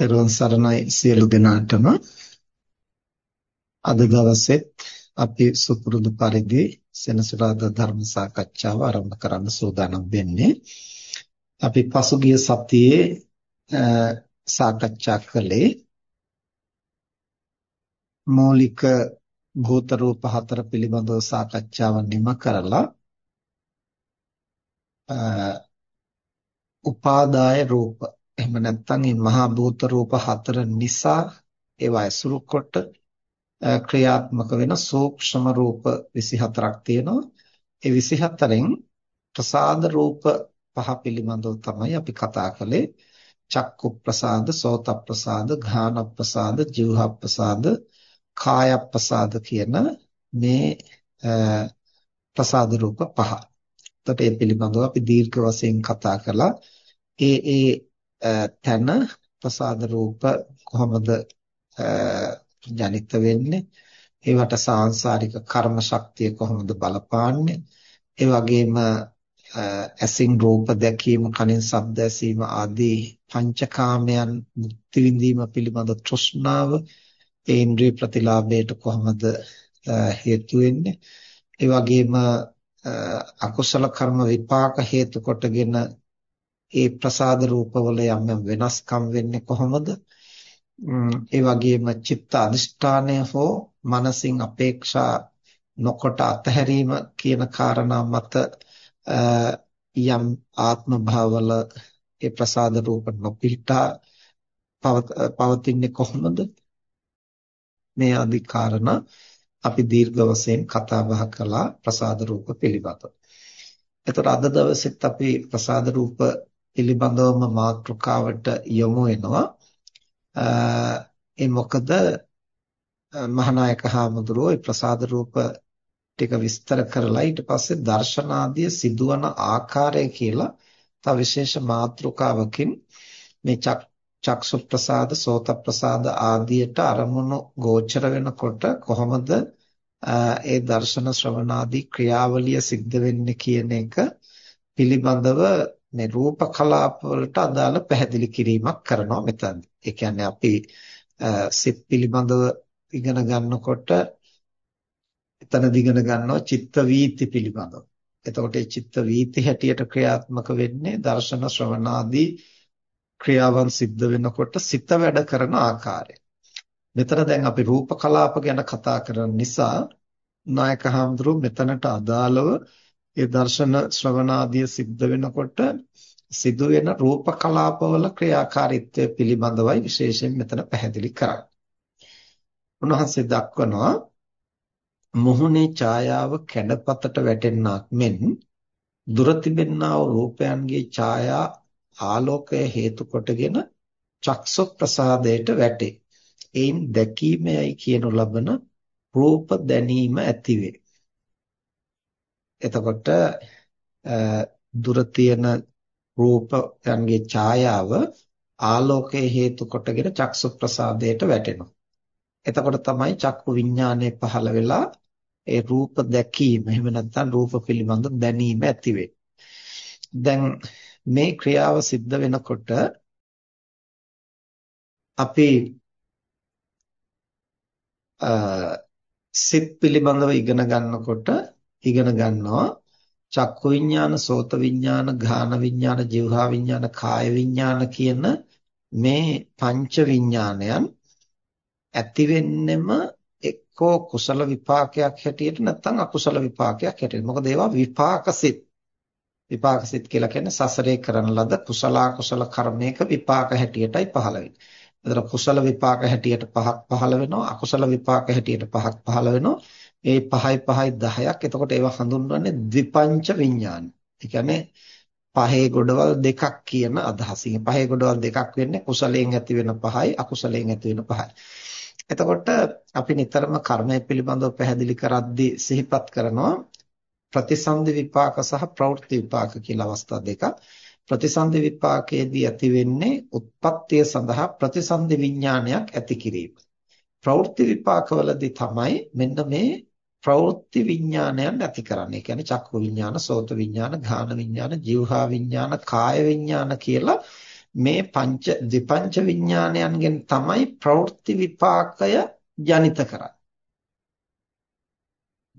පෙරවන් සරණයි සියලු දෙනාටම. අද දවසෙත් අපි සුපුරුදු පරිදි සෙනසුරාදා ධර්ම සාකච්ඡාව ආරම්භ කරන්න සූදානම් වෙන්නේ. අපි පසුගිය සතියේ සාකච්ඡා කළේ මৌলিক භූත රූප හතර පිළිබඳව සාකච්ඡාව නිම කරලා උපාදාය රූප එහෙම නැත්නම් මේ මහා භූත රූප හතර නිසා ඒවා ඇසුරු කොට ක්‍රියාත්මක වෙන සූක්ෂම රූප 24ක් තියෙනවා. ඒ 24න් ප්‍රසාද රූප පහ පිළිබඳව තමයි අපි කතා කළේ. චක්කු ප්‍රසාද, සෝත ප්‍රසාද,ఘාන ප්‍රසාද, જીවහ ප්‍රසාද, කාය ප්‍රසාද කියන මේ ප්‍රසාද රූප පහ. එතකොට මේ පිළිබඳව අපි දීර්ඝ වශයෙන් කතා කළා. ඒ ඒ තන ප්‍රසාද රූප කොහොමද ජනිත වෙන්නේ? ඒවට සාංශාරික කර්ම ශක්තිය කොහොමද බලපාන්නේ? ඒ වගේම ඇසින් රූප දැකීම කනින් ශබ්ද ඇසීම ආදී පංචකාමයන් මුක්ති විඳීම පිළිබඳ තෘෂ්ණාව ඒ ඉන්ද්‍රිය ප්‍රතිලාභයට කොහොමද හේතු වෙන්නේ? ඒ වගේම අකුසල කර්ම විපාක හේතු කොටගෙන ඒ ප්‍රසාද රූපවල යම් යම් වෙනස්කම් වෙන්නේ කොහොමද? ඒ වගේම චිත්ත අදිෂ්ඨානය හෝ මනසින් අපේක්ෂා නොකොට අතහැරීම කියන කාරණා මත යම් ආත්ම භාවවල ඒ ප්‍රසාද රූප නොපිහිටා පවතින්නේ කොහොමද? මේ আদি කාරණා අපි දීර්ඝ වශයෙන් කතා බහ කළා ප්‍රසාද රූප පිළිබඳව. එතකොට අද දවසෙත් අපි ප්‍රසාද රූප පිළිබඳවම මාතෘකාවට යොමු වෙනවා. ඒ මොකද මහානායක හාමුදුරුවෝ ඒ ප්‍රසාද රූප ටික විස්තර කරලා ඊට පස්සේ දර්ශනාදිය සිදුවන ආකාරය කියලා තව විශේෂ මාතෘකාවකින් මේ චක්සු ප්‍රසාද සෝත ප්‍රසාද ආදියට අරමුණු ගෝචර වෙනකොට කොහොමද ඒ දර්ශන ශ්‍රවණාදී ක්‍රියාවලිය සිද්ධ වෙන්නේ කියන එක පිළිබඳව මේ රූප කලාප වලට අදාළ පැහැදිලි කිරීමක් කරනවා මෙතනදී. ඒ කියන්නේ අපි සිත් පිළිබඳව ඉගෙන ගන්නකොට එතනදී ඉගෙන ගන්නවා චිත්ත වීති පිළිබඳව. එතකොට මේ චිත්ත වීති හැටියට ක්‍රියාත්මක වෙන්නේ දර්ශන ශ්‍රවණාදී ක්‍රියාවන් සිද්ධ වෙනකොට සිත වැඩ කරන ආකාරය. මෙතන දැන් අපි රූප කලාප ගැන කතා කරන නිසා නායක හඳුරු මෙතනට අදාළව ඒ දර්ශන ශ්‍රවණාදිය සිද්ධ වෙනකොට සිදුවෙන රූප කලාපවල ක්‍රියාකාරීත්වය පිළිබඳවයි විශේෂයෙන් මෙතන පැහැදිලි කරන්නේ. උන්වහන්සේ දක්වනවා මොහුනේ ඡායාව කැඩපතට වැටෙන්නක් මෙන් දුර තිබෙන්නා වූ රූපයන්ගේ ඡායා ආලෝකය හේතු කොටගෙන චක්සු ප්‍රසාදයට වැටේ. එයින් දැකීමයි කියනු ලබන රූප දැනීම ඇතිවේ. එතකොට දුර තියෙන රූපයන්ගේ ඡායාව ආලෝකයේ හේතු කොටගෙන චක්සු ප්‍රසාදයට වැටෙනවා. එතකොට තමයි චක්කු විඥානය පහළ වෙලා ඒ රූප දැකීම එහෙම නැත්නම් රූප පිළිබඳ දැනීම ඇති දැන් මේ ක්‍රියාව සිද්ධ වෙනකොට අපි සිත් පිළිබඳව ඉගෙන ගන්නකොට ඉගෙන ගන්නවා චක්කු විඥාන, සෝත විඥාන, ගාන විඥාන, જીවහා විඥාන, කාය විඥාන කියන මේ පංච විඥානයන් ඇති වෙන්නෙම එක්කෝ කුසල විපාකයක් හැටියට නැත්නම් අකුසල විපාකයක් හැටියට. මොකද ඒවා විපාකසිත. විපාකසිත කියලා කියන්නේ සසරේ කරන ලද කුසල අකුසල කර්මයක විපාක හැටියටයි පහළ වෙන්නේ. එතන කුසල විපාක හැටියට පහක් පහළ වෙනවා අකුසල විපාක හැටියට පහක් පහළ වෙනවා ඒ 5යි 5යි 10ක් එතකොට ඒවා හඳුන්වන්නේ ද්විපංච විඥාන. ඒ කියන්නේ පහේ ගොඩවල් දෙකක් කියන අදහසින්. පහේ ගොඩවල් දෙකක් වෙන්නේ කුසලයෙන් ඇති වෙන 5යි අකුසලයෙන් ඇති වෙන 5යි. එතකොට අපි නිතරම කර්මය පිළිබඳව පැහැදිලි කරද්දී සිහිපත් කරනවා ප්‍රතිසන්දි විපාක සහ ප්‍රවෘත්ති විපාක කියලා අවස්ථා දෙකක්. ප්‍රතිසන්දි විපාකයේදී ඇති වෙන්නේ උත්පත්තිය සඳහා ප්‍රතිසන්දි විඥානයක් ඇති කිරීම. ප්‍රවෘත්ති විපාකවලදී තමයි මෙන්න මේ ප්‍රවෘත්ති විඥානයන් ඇති කරන්නේ. ඒ කියන්නේ චක්කු විඥාන, සෝත විඥාන, ගාන විඥාන, જીවහා විඥාන, කාය විඥාන කියලා මේ පංච ද්විපංච විඥානයන්ගෙන් තමයි ප්‍රවෘත්ති විපාකය ජනිත කරන්නේ.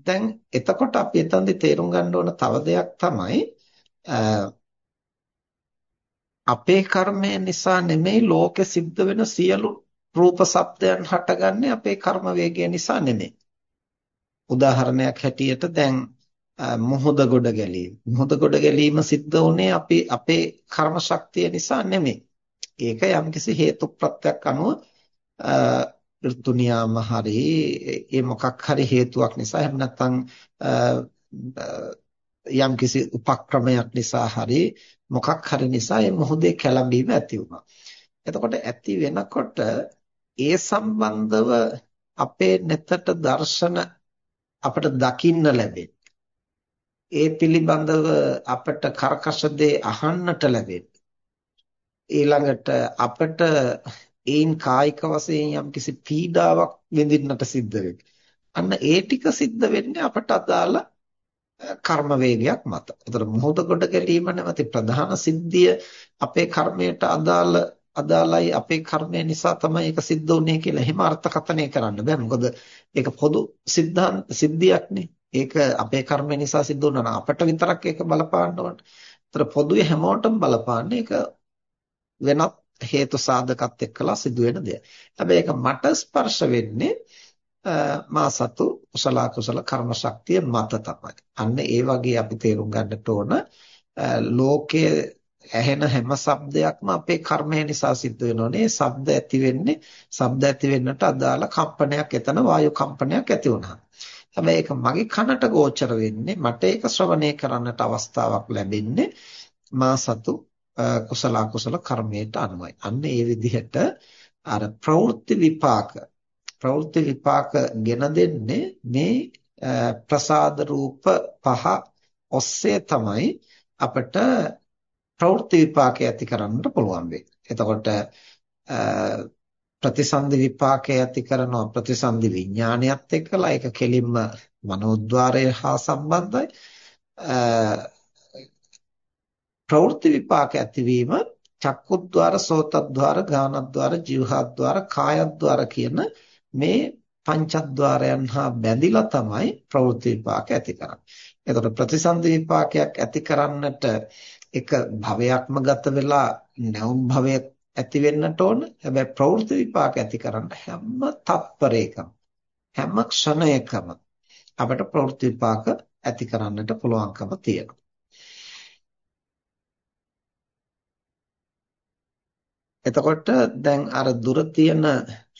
දැන් එතකොට අපි එතනදී තේරුම් ගන්න ඕන තව දෙයක් තමයි අපේ කර්මය නිසා නෙමෙයි ලෝකෙ සිද්ධ වෙන සියලු රූප සත්‍යයන් හටගන්නේ අපේ කර්ම වේගය නිසා නෙමෙයි. උදාහරණයක් හැටියට දැන් මොහොත ගොඩ ගැලීම. මොහොත ගොඩ ගැලීම සිද්ධ වුණේ අපි අපේ කර්ම ශක්තිය නිසා නෙමෙයි. ඒක යම්කිසි හේතු ප්‍රත්‍යක් අනුව ඍතු නියාම හරි ඒ මොකක් හරි හේතුවක් නිසා එහෙම නැත්නම් යම්කිසි උපක්‍රමයක් නිසා හරි මොකක් හරි නිසා මේ මොහොතේ කැළඹීම ඇති වුණා. එතකොට ඇති වෙනකොට ඒ සම්බන්ධව අපේ නෙතට දර්ශන අපට දකින්න ලැබෙන්නේ. ඒ පිළිබඳව අපට කර්කශ දේ අහන්නට ලැබෙන්නේ. ඊළඟට අපට ඒන් කායික වශයෙන් යම්කිසි පීඩාවක් විඳින්නට සිද්ධ වෙන්නේ. අන්න ඒ ටික සිද්ධ වෙන්නේ අපට අදාළ කර්ම වේගයක් මත. ඒතර මොහොත කොට ගැලීම නැමැති ප්‍රධාන සිද්ධිය අපේ කර්මයට අදාළ අදාළයි අපේ කර්මය නිසා තමයි ඒක සිද්ධ වුනේ කියලා එහෙම අර්ථකථනය කරන්න බෑ. මොකද ඒක පොදු සිද්ධාන්ත සිද්ධියක්නේ. ඒක අපේ කර්මය නිසා සිද්ධ වුණා නම් අපට විතරක් ඒක බලපාන්න ඕනේ. ඒතර පොදුවේ හැමෝටම බලපාන්නේ ඒක වෙනත් හේතු සාධකත් එක්කලා සිදුවෙන දෙයක්. හැබැයි ඒක මට ස්පර්ශ වෙන්නේ මා සතු කුසල කුසල කර්ම ශක්තිය මත තමයි. අන්න ඒ වගේ අපි තේරුම් ගන්නට ඕන ලෝකයේ ඇහෙන හැම શબ્දයක්ම අපේ කර්මය නිසා සිද්ධ වෙනෝනේ. ශබ්ද ඇති වෙන්නේ ශබ්ද ඇති වෙන්නට අදාළ කම්පනයක් එතන වායු කම්පනයක් ඇති වුණා. හැබැයි ඒක මගේ කනට ගෝචර වෙන්නේ මට ඒක ශ්‍රවණය කරන්නට අවස්ථාවක් ලැබෙන්නේ මා සතු කුසල කුසල කර්මයට අනුවයි. අන්න ඒ විදිහට අර ප්‍රවෘත්ති විපාක ප්‍රවෘත්ති විපාක ගෙන දෙන්නේ මේ ප්‍රසාද රූප පහ ඔස්සේ තමයි අපිට ප්‍රවෘත්ති විපාකය ඇති කරන්නට පුළුවන් වෙන්නේ. එතකොට ප්‍රතිසන්දි විපාකය ඇති කරනවා ප්‍රතිසන්දි විඥානයත් එක්කලා ඒක කෙලින්ම මනෝද්වාරය හා සම්බන්ධයි. ප්‍රවෘත්ති විපාක ඇතිවීම චක්කුද්්වාර සෝතද්්වාර ගානද්්වාර જીවහද්්වාර කායද්්වාර කියන මේ පංචද්වාරයන් හා බැඳිලා තමයි ප්‍රවෘත්ති විපාක ඇති කරන්නේ. එතකොට ප්‍රතිසන්දි විපාකයක් ඇති කරන්නට එක භවයක්ම ගත වෙලා නැවුම් භවයක් ඇති වෙන්නට ඕන. හැබැයි ප්‍රවෘත්ති විපාක ඇති කරන්න හැම තත්පරයකම හැම ක්ෂණයකම අපිට ප්‍රවෘත්ති විපාක ඇති කරන්නට පුළුවන්කම තියෙනවා. එතකොට දැන් අර දුර තියෙන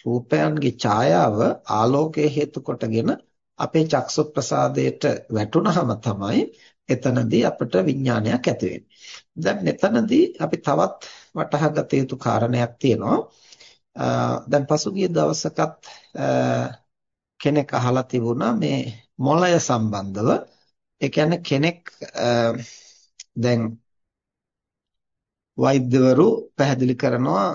රූපයන්ගේ ඡායාව ආලෝකයේ හේතු කොටගෙන අපේ චක්සු ප්‍රසාදයට වැටුනහම තමයි එතනදී අපිට විඥානයක් ඇති වෙන්නේ. දැන් මෙතනදී අපි තවත් වටහා ගත යුතු කාරණයක් තියෙනවා. දැන් පසුගිය දවසකත් කෙනෙක් අහලා තිබුණා මේ මොළය සම්බන්ධව. ඒ කියන්නේ කෙනෙක් දැන් වෛද්‍යවරු පැහැදිලි කරනවා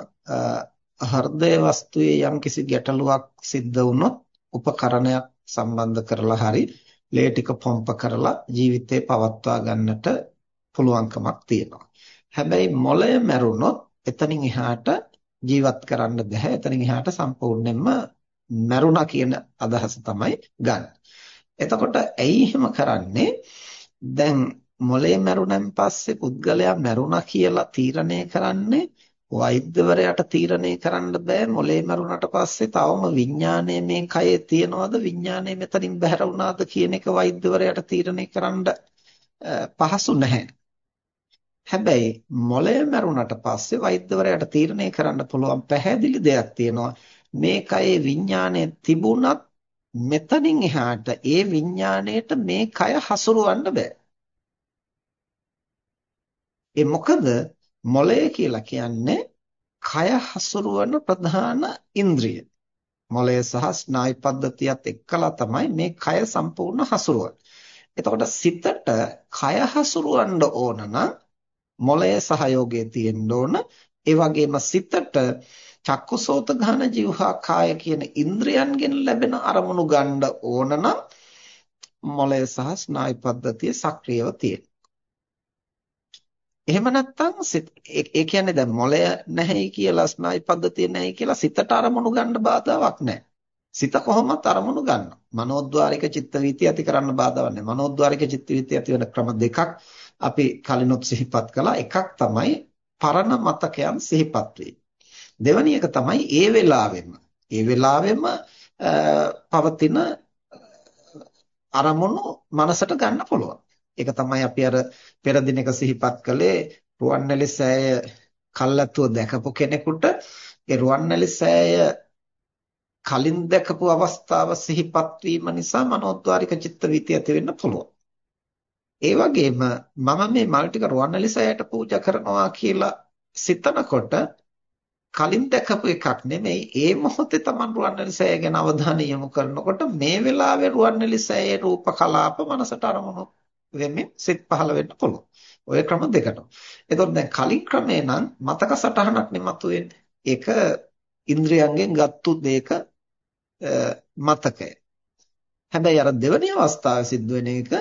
හෘදය වස්තුවේ යම්කිසි ගැටලුවක් සිද්ධ වුණොත් උපකරණයක් සම්බන්ධ කරලා හරි ලේ ටික පොම්ප කරලා ජීවිතේ පවත්වා ගන්නට පුළුවන්කමක් තියෙනවා. හැබැයි මොළය මැරුණොත් එතනින් එහාට ජීවත් කරන්න බෑ. එතනින් එහාට සම්පූර්ණයෙන්ම මැරුණා කියන අදහස තමයි ගන්න. එතකොට ඇයි එහෙම කරන්නේ? දැන් මොළේ මැරුණන් පස්සේ පුද්ගලයා මැරුණා කියලා තීරණය කරන්නේ වෛද්‍යවරයාට තීරණය කරන්න බෑ මොලේ මරුණට පස්සේ තවම විඥානය මේ කයේ තියනවද විඥානය මෙතනින් බැහැර වුණාද කියන එක වෛද්‍යවරයාට තීරණය කරන්න පහසු නැහැ. හැබැයි මොලේ මරුණට පස්සේ වෛද්‍යවරයාට තීරණය කරන්න පුළුවන් පැහැදිලි දෙයක් තියෙනවා. මේ කයේ විඥානය තිබුණත් මෙතනින් එහාට ඒ විඥාණයට මේ කය හසුරවන්න බෑ. ඒ මොකද මොළය කියලා කියන්නේ කය හසුරුවන ප්‍රධාන ඉන්ද්‍රිය. මොළය සහ ස්නායු පද්ධතියත් එක්කලා තමයි මේ කය සම්පූර්ණ හසුරුවන්නේ. එතකොට සිතට කය හසුරුවන්න ඕන නම් මොළය සහයෝගය තියෙන්න ඕන. ඒ වගේම සිතට චක්කුසෝත ගහන જીවහා කාය කියන ඉන්ද්‍රයන්ගෙන් ලැබෙන අරමුණු ගන්න ඕන නම් මොළය සහ ස්නායු පද්ධතිය සක්‍රියව තියෙන්න. එහෙම නැත්නම් ඒ කියන්නේ දැන් මොළය නැහැයි කියලා ස්නායු පද්ධතිය නැහැයි කියලා සිතට අරමුණු ගන්න බාධාවක් නැහැ. සිත කොහොමත් අරමුණු ගන්නවා. මනෝද්වාරික චිත්ත වීති ඇති කරන්න බාධාවක් නැහැ. මනෝද්වාරික චිත්ත වීති ඇති වෙන ක්‍රම දෙකක් අපි කලිනුත් සිහිපත් කළා. එකක් තමයි පරණ මතකයන් සිහිපත් වීම. දෙවැනි එක තමයි ඒ වෙලාවෙම ඒ වෙලාවෙම පවතින අරමුණු මනසට ගන්න පුළුවන්. ඒක තමයි අපි අර පෙර දිනක සිහිපත් කළේ රුවන්වැලි සෑය කල්ැතුව දැකපු කෙනෙකුට ඒ රුවන්වැලි සෑය කලින් දැකපු අවස්ථාව සිහිපත් වීම නිසා මනෝද්වාරික චිත්ත වීතිය ඇති වෙන්න පුළුවන්. ඒ වගේම මම මේ මල් ටික රුවන්වැලි සෑයට පූජා කරනවා කියලා සිතනකොට කලින් දැකපු එකක් නෙමෙයි ඒ මොහොතේ Taman රුවන්වැලි සෑය ගැන අවධානය යොමු කරනකොට මේ වෙලාවේ රුවන්වැලි සෑයේ රූප කලාප මනසට අරමුණු වෙමින් සිත් පහළ වෙන්න පුළුවන්. ওই ක්‍රම දෙකට. එතකොට දැන් කලින් ක්‍රමේ නම් මතක සටහනක් නෙමතු වෙන්නේ. ඒක ඉන්ද්‍රියයන්ගෙන් ගත්තු දෙයක මතකය. හැබැයි අර දෙවැනි අවස්ථාවේ සිද්ධ වෙන එක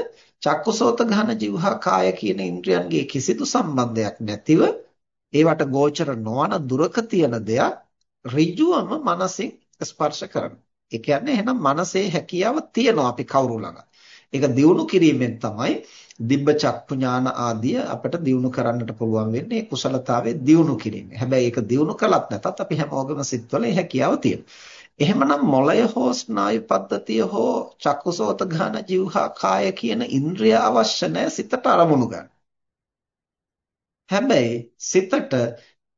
චක්කුසෝත ගහන જીවහා කාය කියන ඉන්ද්‍රියන්ගේ කිසිදු සම්බන්ධයක් නැතිව ඒවට ගෝචර නොවන දුරක තියෙන දෙයක් ඍජුවම මනසින් ස්පර්ශ කරනවා. ඒ කියන්නේ එහෙනම් මනසේ හැකියාව තියෙනවා අපි කවුරු ළඟ. ඒක දියුණු කිරීමෙන් තමයි දිබ්බ චක්කු ඥාන ආදිය අපිට දියුණු කරන්නට පුළුවන් වෙන්නේ ඒ කුසලතාවයේ දියුණු කිරීම. හැබැයි ඒක දියුණු කළත් නැතත් අපි හැමෝගෙම සිත්වල ඒ හැකියාව තියෙනවා. එහෙමනම් මොළය හෝ ස්නායු පද්ධතිය හෝ චක්කුසෝත ගාන જીවහා කාය කියන ඉන්ද්‍රිය අවශ්‍ය නැහැ සිතට අරමුණු ගන්න. හැබැයි සිතට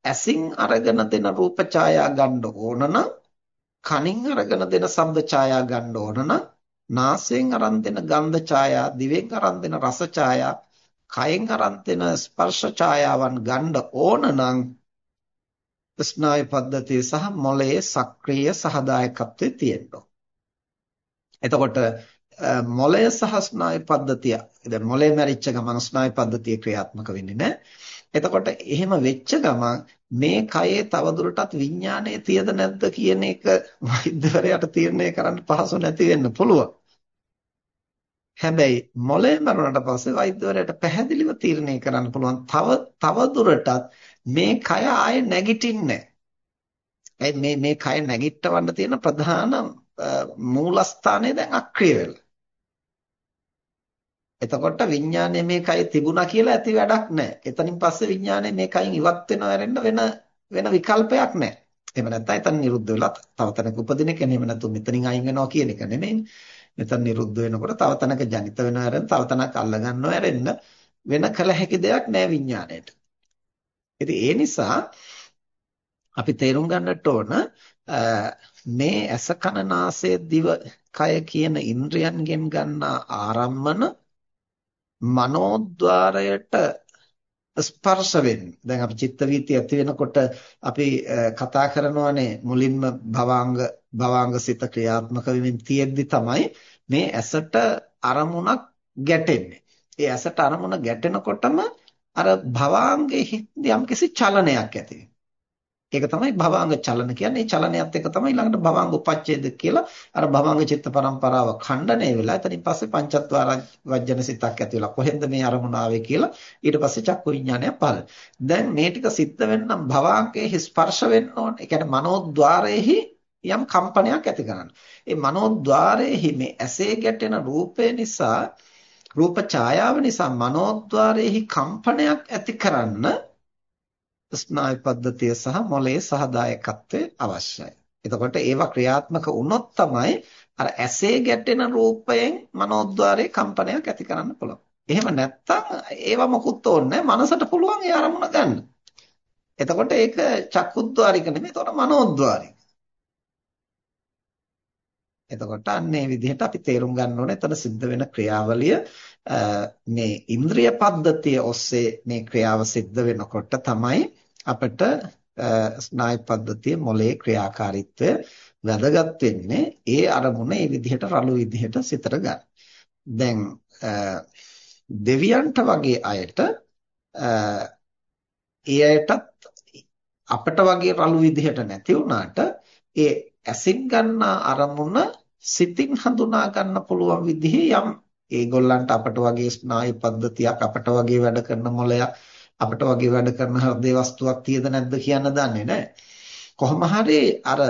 ඇසින් අරගෙන දෙන රූප ඡායා ගන්න ඕන නම් කනින් අරගෙන දෙන ශබ්ද ඡායා ගන්න ඕන නම් නාසයෙන් අරන් දෙන ගන්ධ ඡායා දිවෙන් අරන් දෙන රස ඡායා කයෙන් අරන් දෙන ස්පර්ශ ඡායාවන් ගන්න ඕන නම් ස්නායු පද්ධතිය සහ මොළයේ සක්‍රීය සහදායකත්වයේ තියෙනවා. එතකොට මොළය සහ ස්නායු පද්ධතිය දැන් මොළය මැරිච්ච ගමන් ස්නායු පද්ධතිය ක්‍රියාත්මක වෙන්නේ නැහැ. එතකොට එහෙම වෙච්ච ගමන් මේ කයේ තවදුරටත් විඥානය තියද නැද්ද කියන එක වෛද්‍යවරයාට තීරණය කරන්න පහසු නැති වෙන්න පුළුවන්. හැබැයි මොළය මරුණට පස්සේ වෛද්‍යවරයාට පැහැදිලිව තීරණය කරන්න පුළුවන් තව තවදුරටත් මේ කය ආයේ නැගිටින්නේ නැහැ. මේ මේ කය නැගිටවන්න තියෙන ප්‍රධාන මූලස්ථානය දැන් අක්‍රිය වෙලා. එතකොට විඥානය මේ කය තිබුණා කියලා ඇති වැඩක් නැහැ. එතනින් පස්සේ විඥානය මේ කයින් ඉවත් වෙනවා ඇරෙන්න වෙන වෙන විකල්පයක් නැහැ. එහෙම නැත්නම් එතන නිරුද්ධ වෙලා තව තැනක උපදින එක නෙමෙයි නැතු මෙතනින් අයින් වෙනවා කියන එක නෙමෙයි. මෙතන නිරුද්ධ වෙනකොට තව තැනක ජනිත වෙනවා ඇරෙන්න තව තැනක් අල්ල ගන්නවා ඇරෙන්න වෙන කල හැකි දෙයක් නැහැ විඥාණයට. ඉතින් ඒ නිසා අපි තේරුම් ගන්නට ඕන මේ ඇස කන නාසය දිව කය කියන ඉන්ද්‍රයන්ගෙන් ගන්නා ආරම්මන මනෝද්වාරයට ස්පර්ශ වෙන්නේ. දැන් අපි චිත්ත වීති ඇති වෙනකොට අපි කතා කරනවානේ මුලින්ම භවාංග භවාංග සිත ක්‍රියාත්මක වෙමින් තියෙද්දි තමයි මේ ඇසට අරමුණක් ගැටෙන්නේ. ඒ ඇසට අරමුණ ගැටෙනකොටම අර භවාංගයේ යම්කිසි චලනයක් ඇති ඒක තමයි භවාංග චලන කියන්නේ. මේ චලනයත් එක්ක තමයි ළඟට භවාංග උපච්ඡේද කියලා අර භවාංග චිත්ත පරම්පරාව ඛණ්ඩණය වෙලා එතනින් පස්සේ පංචත්වාර වජ්ජන සිතක් ඇති වෙලා කොහෙන්ද මේ අරමුණ ආවේ කියලා ඊට පස්සේ චක්කු විඥානය පහළ. දැන් මේ ටික සිද්ධ වෙන්නම් භවාංගයේ ස්පර්ශ වෙන්න ඕනේ. ඒ කියන්නේ මනෝද්වාරයේහි යම් කම්පනයක් ඇති කරන්න. ඒ මනෝද්වාරයේහි මේ ඇසේ ගැටෙන රූපය නිසා රූප ඡායාව නිසා මනෝද්වාරයේහි කම්පනයක් ඇති කරන්න ස්නායු පද්ධතිය සහ මොළයේ සහදායකත්වය අවශ්‍යයි. එතකොට ඒවා ක්‍රියාත්මක වුණොත් තමයි අර ඇසේ ගැටෙන රූපයෙන් මනෝද්වාරයේ කම්පනයක් ඇති කරන්න පුළුවන්. එහෙම නැත්තම් ඒවා මොකුත් ඕනේ මනසට පුළුවන් ඒ අරමුණ ගන්න. එතකොට ඒක චක්කුද්්වාරික නෙමෙයි එතකොට මනෝද්්වාරික. එතකොට අන්න ඒ විදිහට අපි තේරුම් ගන්න ඕනේ එතන සිද්ධ වෙන ක්‍රියාවලිය මේ ඉන්ද්‍රිය පද්ධතිය ඔස්සේ මේ ක්‍රියාව සිද්ධ වෙනකොට තමයි අපිට ස්නායු පද්ධතිය මොලේ ක්‍රියාකාරීත්වය වැදගත් වෙන්නේ ඒ අරමුණ ඒ විදිහට රළු විදිහට සිතට ගන්න. දැන් දෙවියන්ට වගේ අයට ඒ අයටත් අපට වගේ රළු විදිහට නැති වුණාට ඒ ඇසින් ගන්නා අරමුණ සිතින් හඳුනා ගන්න පුළුවන් විදිහේ යම් ඒගොල්ලන්ට අපට වගේ ස්නායු පද්ධතියක් අපට වගේ වැඩ කරන මොළයක් අපිට වගේ වැඩ කරන හෘදේ වස්තුවක් තියද නැද්ද කියන්න දන්නේ නැහැ. කොහොම හරි අර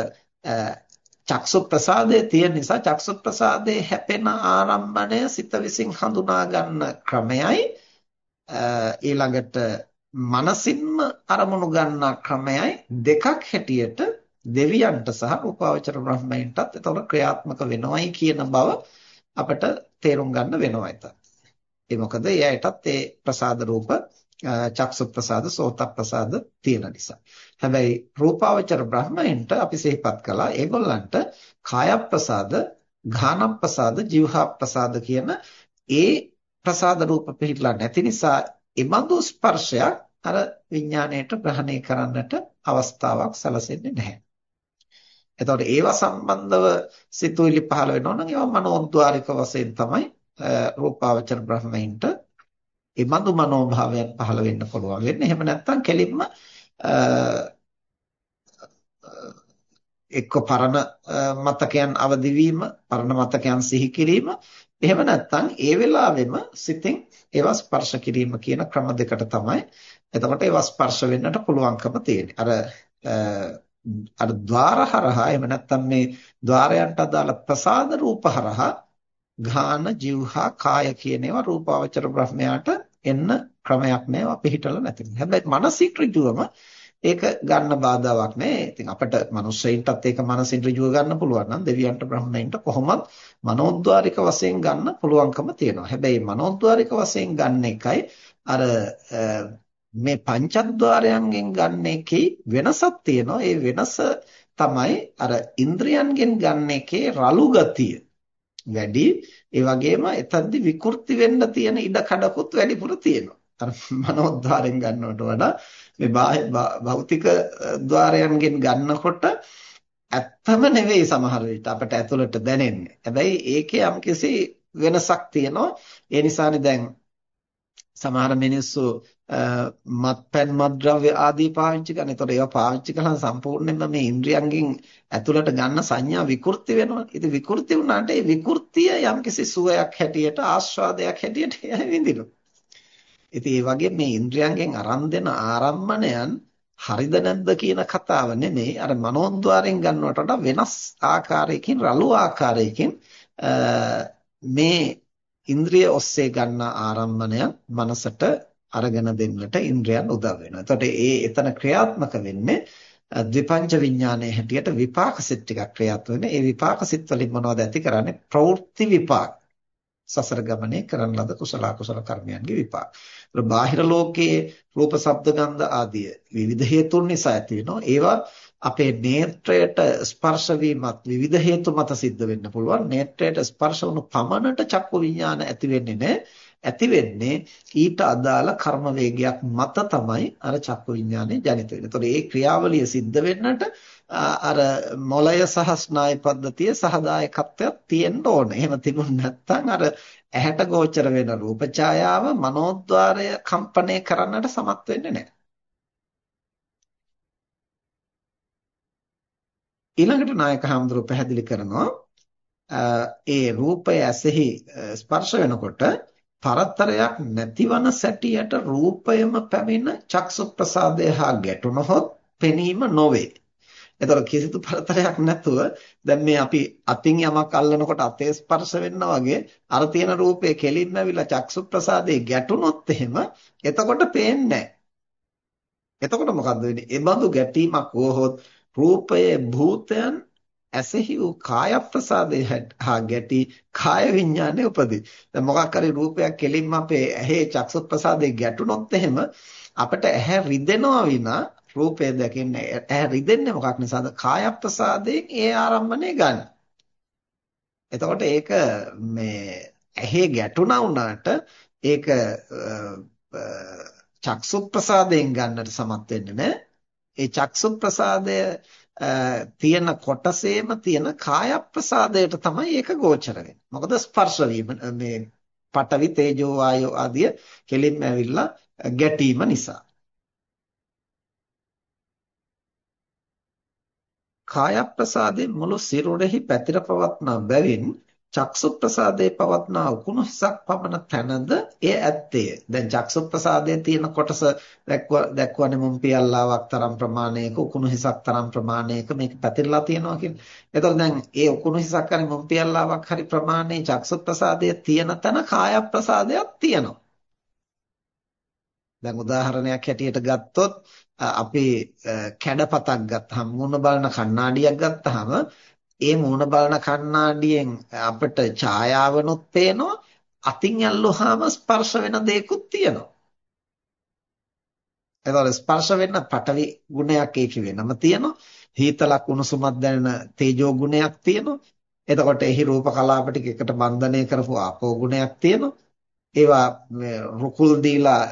චක්සු ප්‍රසාදයේ තියෙන නිසා චක්සු ප්‍රසාදයේ හැපෙන ආරම්භණය සිත විසින් හඳුනා ගන්න ක්‍රමයයි ඊළඟට මනසින්ම අරමුණු ගන්නා ක්‍රමයයි දෙකක් හැටියට දෙවියන්ට සහ රූපාවචර බ්‍රහ්මයන්ටත් එතකොට ක්‍රියාත්මක වෙනවයි කියන බව අපට තේරුම් ගන්න වෙනවා එතන. ඒ මොකද ඒ ඇයටත් ඒ ප්‍රසාද රූප චක්සු ප්‍රසාද සෝත ප්‍රසාද තියෙන නිසා. හැබැයි රූපාවචර බ්‍රහ්මයන්ට අපි සිහිපත් කළා ඒගොල්ලන්ට කාය ප්‍රසාද, ඝාන ප්‍රසාද, જીවහා ප්‍රසාද කියන ඒ ප්‍රසාද රූප පිළිලා නැති නිසා එබඳු ස්පර්ශයක් අර විඥාණයට ග්‍රහණය කරන්නට අවස්ථාවක් සැලසෙන්නේ නැහැ. එතකොට ඒවා සම්බන්ධව සිතුවිලි පහළ වෙනවා නම් ඒවා මනෝද්වාරික වශයෙන් තමයි රූපාවචර බ්‍රහ්මයින්ට ඒ බඳු මනෝභාවයන් පහළ වෙන්න පුළුවන් වෙන්නේ. එහෙම නැත්නම් කෙලින්ම එක්ක පරණ මතකයන් අවදි වීම, පරණ මතකයන් සිහි කිරීම, එහෙම නැත්නම් ඒ වෙලාවෙම සිතින් ඒවා ස්පර්ශ කිරීම කියන ක්‍රම දෙකට තමයි. එතකොට ඒවා ස්පර්ශ වෙන්නට පුළුවන්කම තියෙන්නේ. අර අර ద్వාර හරහා එහෙම නැත්නම් මේ ద్వාරයන්ට අදාළ ප්‍රසාද රූප හරහා ඝාන જીවහා කාය කියන ඒවා රූපාවචර බ්‍රහ්මයාට එන්න ක්‍රමයක් නෑ අපිටලා නැතිනම් හැබැයි මානසික ඍජුවම ඒක ගන්න බාධාවක් නෑ. ඉතින් අපිට මනුස්සයින්ටත් ඒක මානසික ඍජුව ගන්න පුළුවන් නම් දෙවියන්ට බ්‍රහ්මයින්ට කොහොමත් මනෝද්වාරික වශයෙන් ගන්න පුළුවන්කම තියෙනවා. හැබැයි මනෝද්වාරික වශයෙන් ගන්න එකයි අර මේ පංචද්වාරයන්ගෙන් ගන්න එකේ වෙනසක් තියෙනවා. ඒ වෙනස තමයි අර ඉන්ද්‍රයන්ගෙන් ගන්න එකේ රළු ගතිය වැඩි. ඒ වගේම එතනදි විකෘති වෙන්න තියෙන ඉඩ කඩකුත් වැඩිපුර තියෙනවා. අර මනෝද්වාරයෙන් ගන්නවට වඩා මේ භෞතික ద్వාරයන්ගෙන් ගන්නකොට ඇත්තම නෙවෙයි සමහර විට අපිට ඇතුළට දැනෙන්නේ. හැබැයි ඒකේ යම්කිසි වෙනසක් තියෙනවා. ඒ නිසානේ දැන් සමහර මිනිස්සු මත්පැන් මත්ද්‍රව්‍ය ආදී පාවිච්චි කරන. ඒතකොට ඒවා පාවිච්චි කළා සම්පූර්ණයෙන්ම මේ ඉන්ද්‍රියන්ගෙන් ඇතුළට ගන්න සංඥා විකෘති වෙනවා. ඉතින් විකෘති වුණාට ඒ විකෘතිය යම්කිසි සුවයක් හැටියට ආස්වාදයක් හැටියට විඳිනවා. ඉතින් ඒ වගේ මේ ඉන්ද්‍රියන්ගෙන් අරන් දෙන ආරම්මණයන් හරිද නැද්ද කියන කතාව නෙමෙයි අර මනෝද්වාරයෙන් ගන්නවට වඩා වෙනස් ආකාරයකින් රළු ආකාරයකින් මේ ඉන්ද්‍රිය ඔස්සේ ගන්න ආරම්මණය මනසට අරගෙන දෙන්නට ඉන්ද්‍රයන් උදව් වෙනවා. එතකොට ඒ එතන ක්‍රියාත්මක වෙන්නේ ද්විපංච විඥානයේ හැටියට විපාක සිත් ටිකක් ක්‍රියාත්මක වෙන්නේ. ඒ විපාක සිත් වලින් මොනවද ඇති කරන්නේ? ප්‍රවෘත්ති විපාක. සසර ගමනේ කරන ලද කුසල අකුසල කර්මයන්ගේ විපාක. ඒක බාහිර ලෝකයේ රූප, ශබ්ද, ගන්ධ ආදී විවිධ හේතුන් නිසා ඇති වෙනවා. ඒවා අපේ නේත්‍රයට ස්පර්ශ වීමත් විවිධ හේතු මත සිද්ධ වෙන්න පුළුවන්. නේත්‍රයට ස්පර්ශ වුණු පමණට චක්කු විඥාන ඇති වෙන්නේ නැහැ. ඇති වෙන්නේ ඊට අදාළ කර්ම වේගයක් මත තමයි අර චක්කු විඥානේ ජනිත වෙන්නේ. ඒතකොට මේ ක්‍රියාවලිය සිද්ධ වෙන්නට අර මොලය සහ ස්නායු පද්ධතිය සහදායකත්වයක් තියෙන්න ඕන. එහෙම තිබුණ නැත්නම් අර ඇහැට ගෝචර වෙන රූප ඡායාව මනෝද්වාරය කම්පණය කරන්නට සමත් වෙන්නේ නැහැ. ඊළඟට නායක හඳුරු පැහැදිලි කරනවා ඒ රූපය ඇසෙහි ස්පර්ශ වෙනකොට පරතරයක් නැතිවන සැටියට රූපයම පැමිණ චක්සු ප්‍රසාදය හා ගැටුණහොත් පෙනීම නොවේ. එතකොට කිසිදු පරතරයක් නැතුව දැන් මේ අපි අතින් යමක් අල්ලනකොට අතේ ස්පර්ශ වෙනවා වගේ අර තියෙන රූපේ කෙලින්ම ඇවිල්ලා චක්සු ප්‍රසාදේ ගැටුණොත් එහෙම එතකොට පේන්නේ එතකොට මොකද්ද වෙන්නේ? ඒ බඳු ගැටීමක් වුවහොත් රූපයේ භූතයන් ඇසෙහි වූ කාය ප්‍රසාදේ හා ගැටි කාය විඥානේ උපදී. දැන් මොකක් හරි රූපයක් කෙලින්ම අපේ ඇහි චක්සු ප්‍රසාදේ ගැටුණොත් එහෙම අපිට ඇහැ රිදෙනවා විනා රූපය දකින්න ඇහැ රිදෙන්නේ මොකක් නිසාද? කාය ප්‍රසාදයෙන් ඒ ආරම්භණය ගන්න. එතකොට ඒක මේ ඇහි ගැටුණා වුණාට ඒක චක්සු ප්‍රසාදයෙන් ගන්නට සමත් වෙන්නේ නැහැ. ඒ චක්සු ප්‍රසාදය තියෙන කොටසේම තියෙන කාය ප්‍රසාදයට තමයි ඒක ගෝචර වෙන්නේ. මොකද ස්පර්ශ වීම මේ පඨවි තේජෝ වායෝ ආදිය කෙලින්ම ඇවිල්ලා ගැටීම නිසා. කාය ප්‍රසාදේ මුළු සිරුරෙහි පැතිර පවත්නා බැවින් චක්සු ප්‍රසාදයේ පවත්නා උකුණු හිසක් පමණ තැනද එය ඇත්තේ. දැන් චක්සු ප්‍රසාදයේ තියෙන කොටස දැක්වන්නේ මුම් පියල්ලාවක් තරම් ප්‍රමාණයක උකුණු හිසක් තරම් ප්‍රමාණයක මේක පැතිරලා තියෙනවා කියන්නේ. එතකොට දැන් ඒ උකුණු හිසක් හරි මුම් පියල්ලාවක් හරි ප්‍රමාණයේ චක්සු ප්‍රසාදයේ තියෙන තැන කාය ප්‍රසාදයක් තියෙනවා. දැන් උදාහරණයක් හැටියට ගත්තොත් අපි කැඩපතක් ගත්තාම මුණ බලන කණ්ණාඩියක් ගත්තාම ඒ මූණ බලන කණ්ණාඩියෙන් අපිට ඡායාවනොත් පේනවා අතින් ඇල්ලුවාම ස්පර්ශ වෙන දේකුත් තියෙනවා. එතකොට ස්පර්ශ වෙන්න පටවි ගුණයක් ඒකේ වෙනම තියෙනවා. හීතලක් උණුසුමක් දැනෙන තේජෝ ගුණයක් තියෙනවා. එතකොට එහි රූප කලාප ටික එකට බන්ධනය කරපු ආපෝ ගුණයක් තියෙනවා. ඒවා රුකුල් දීලා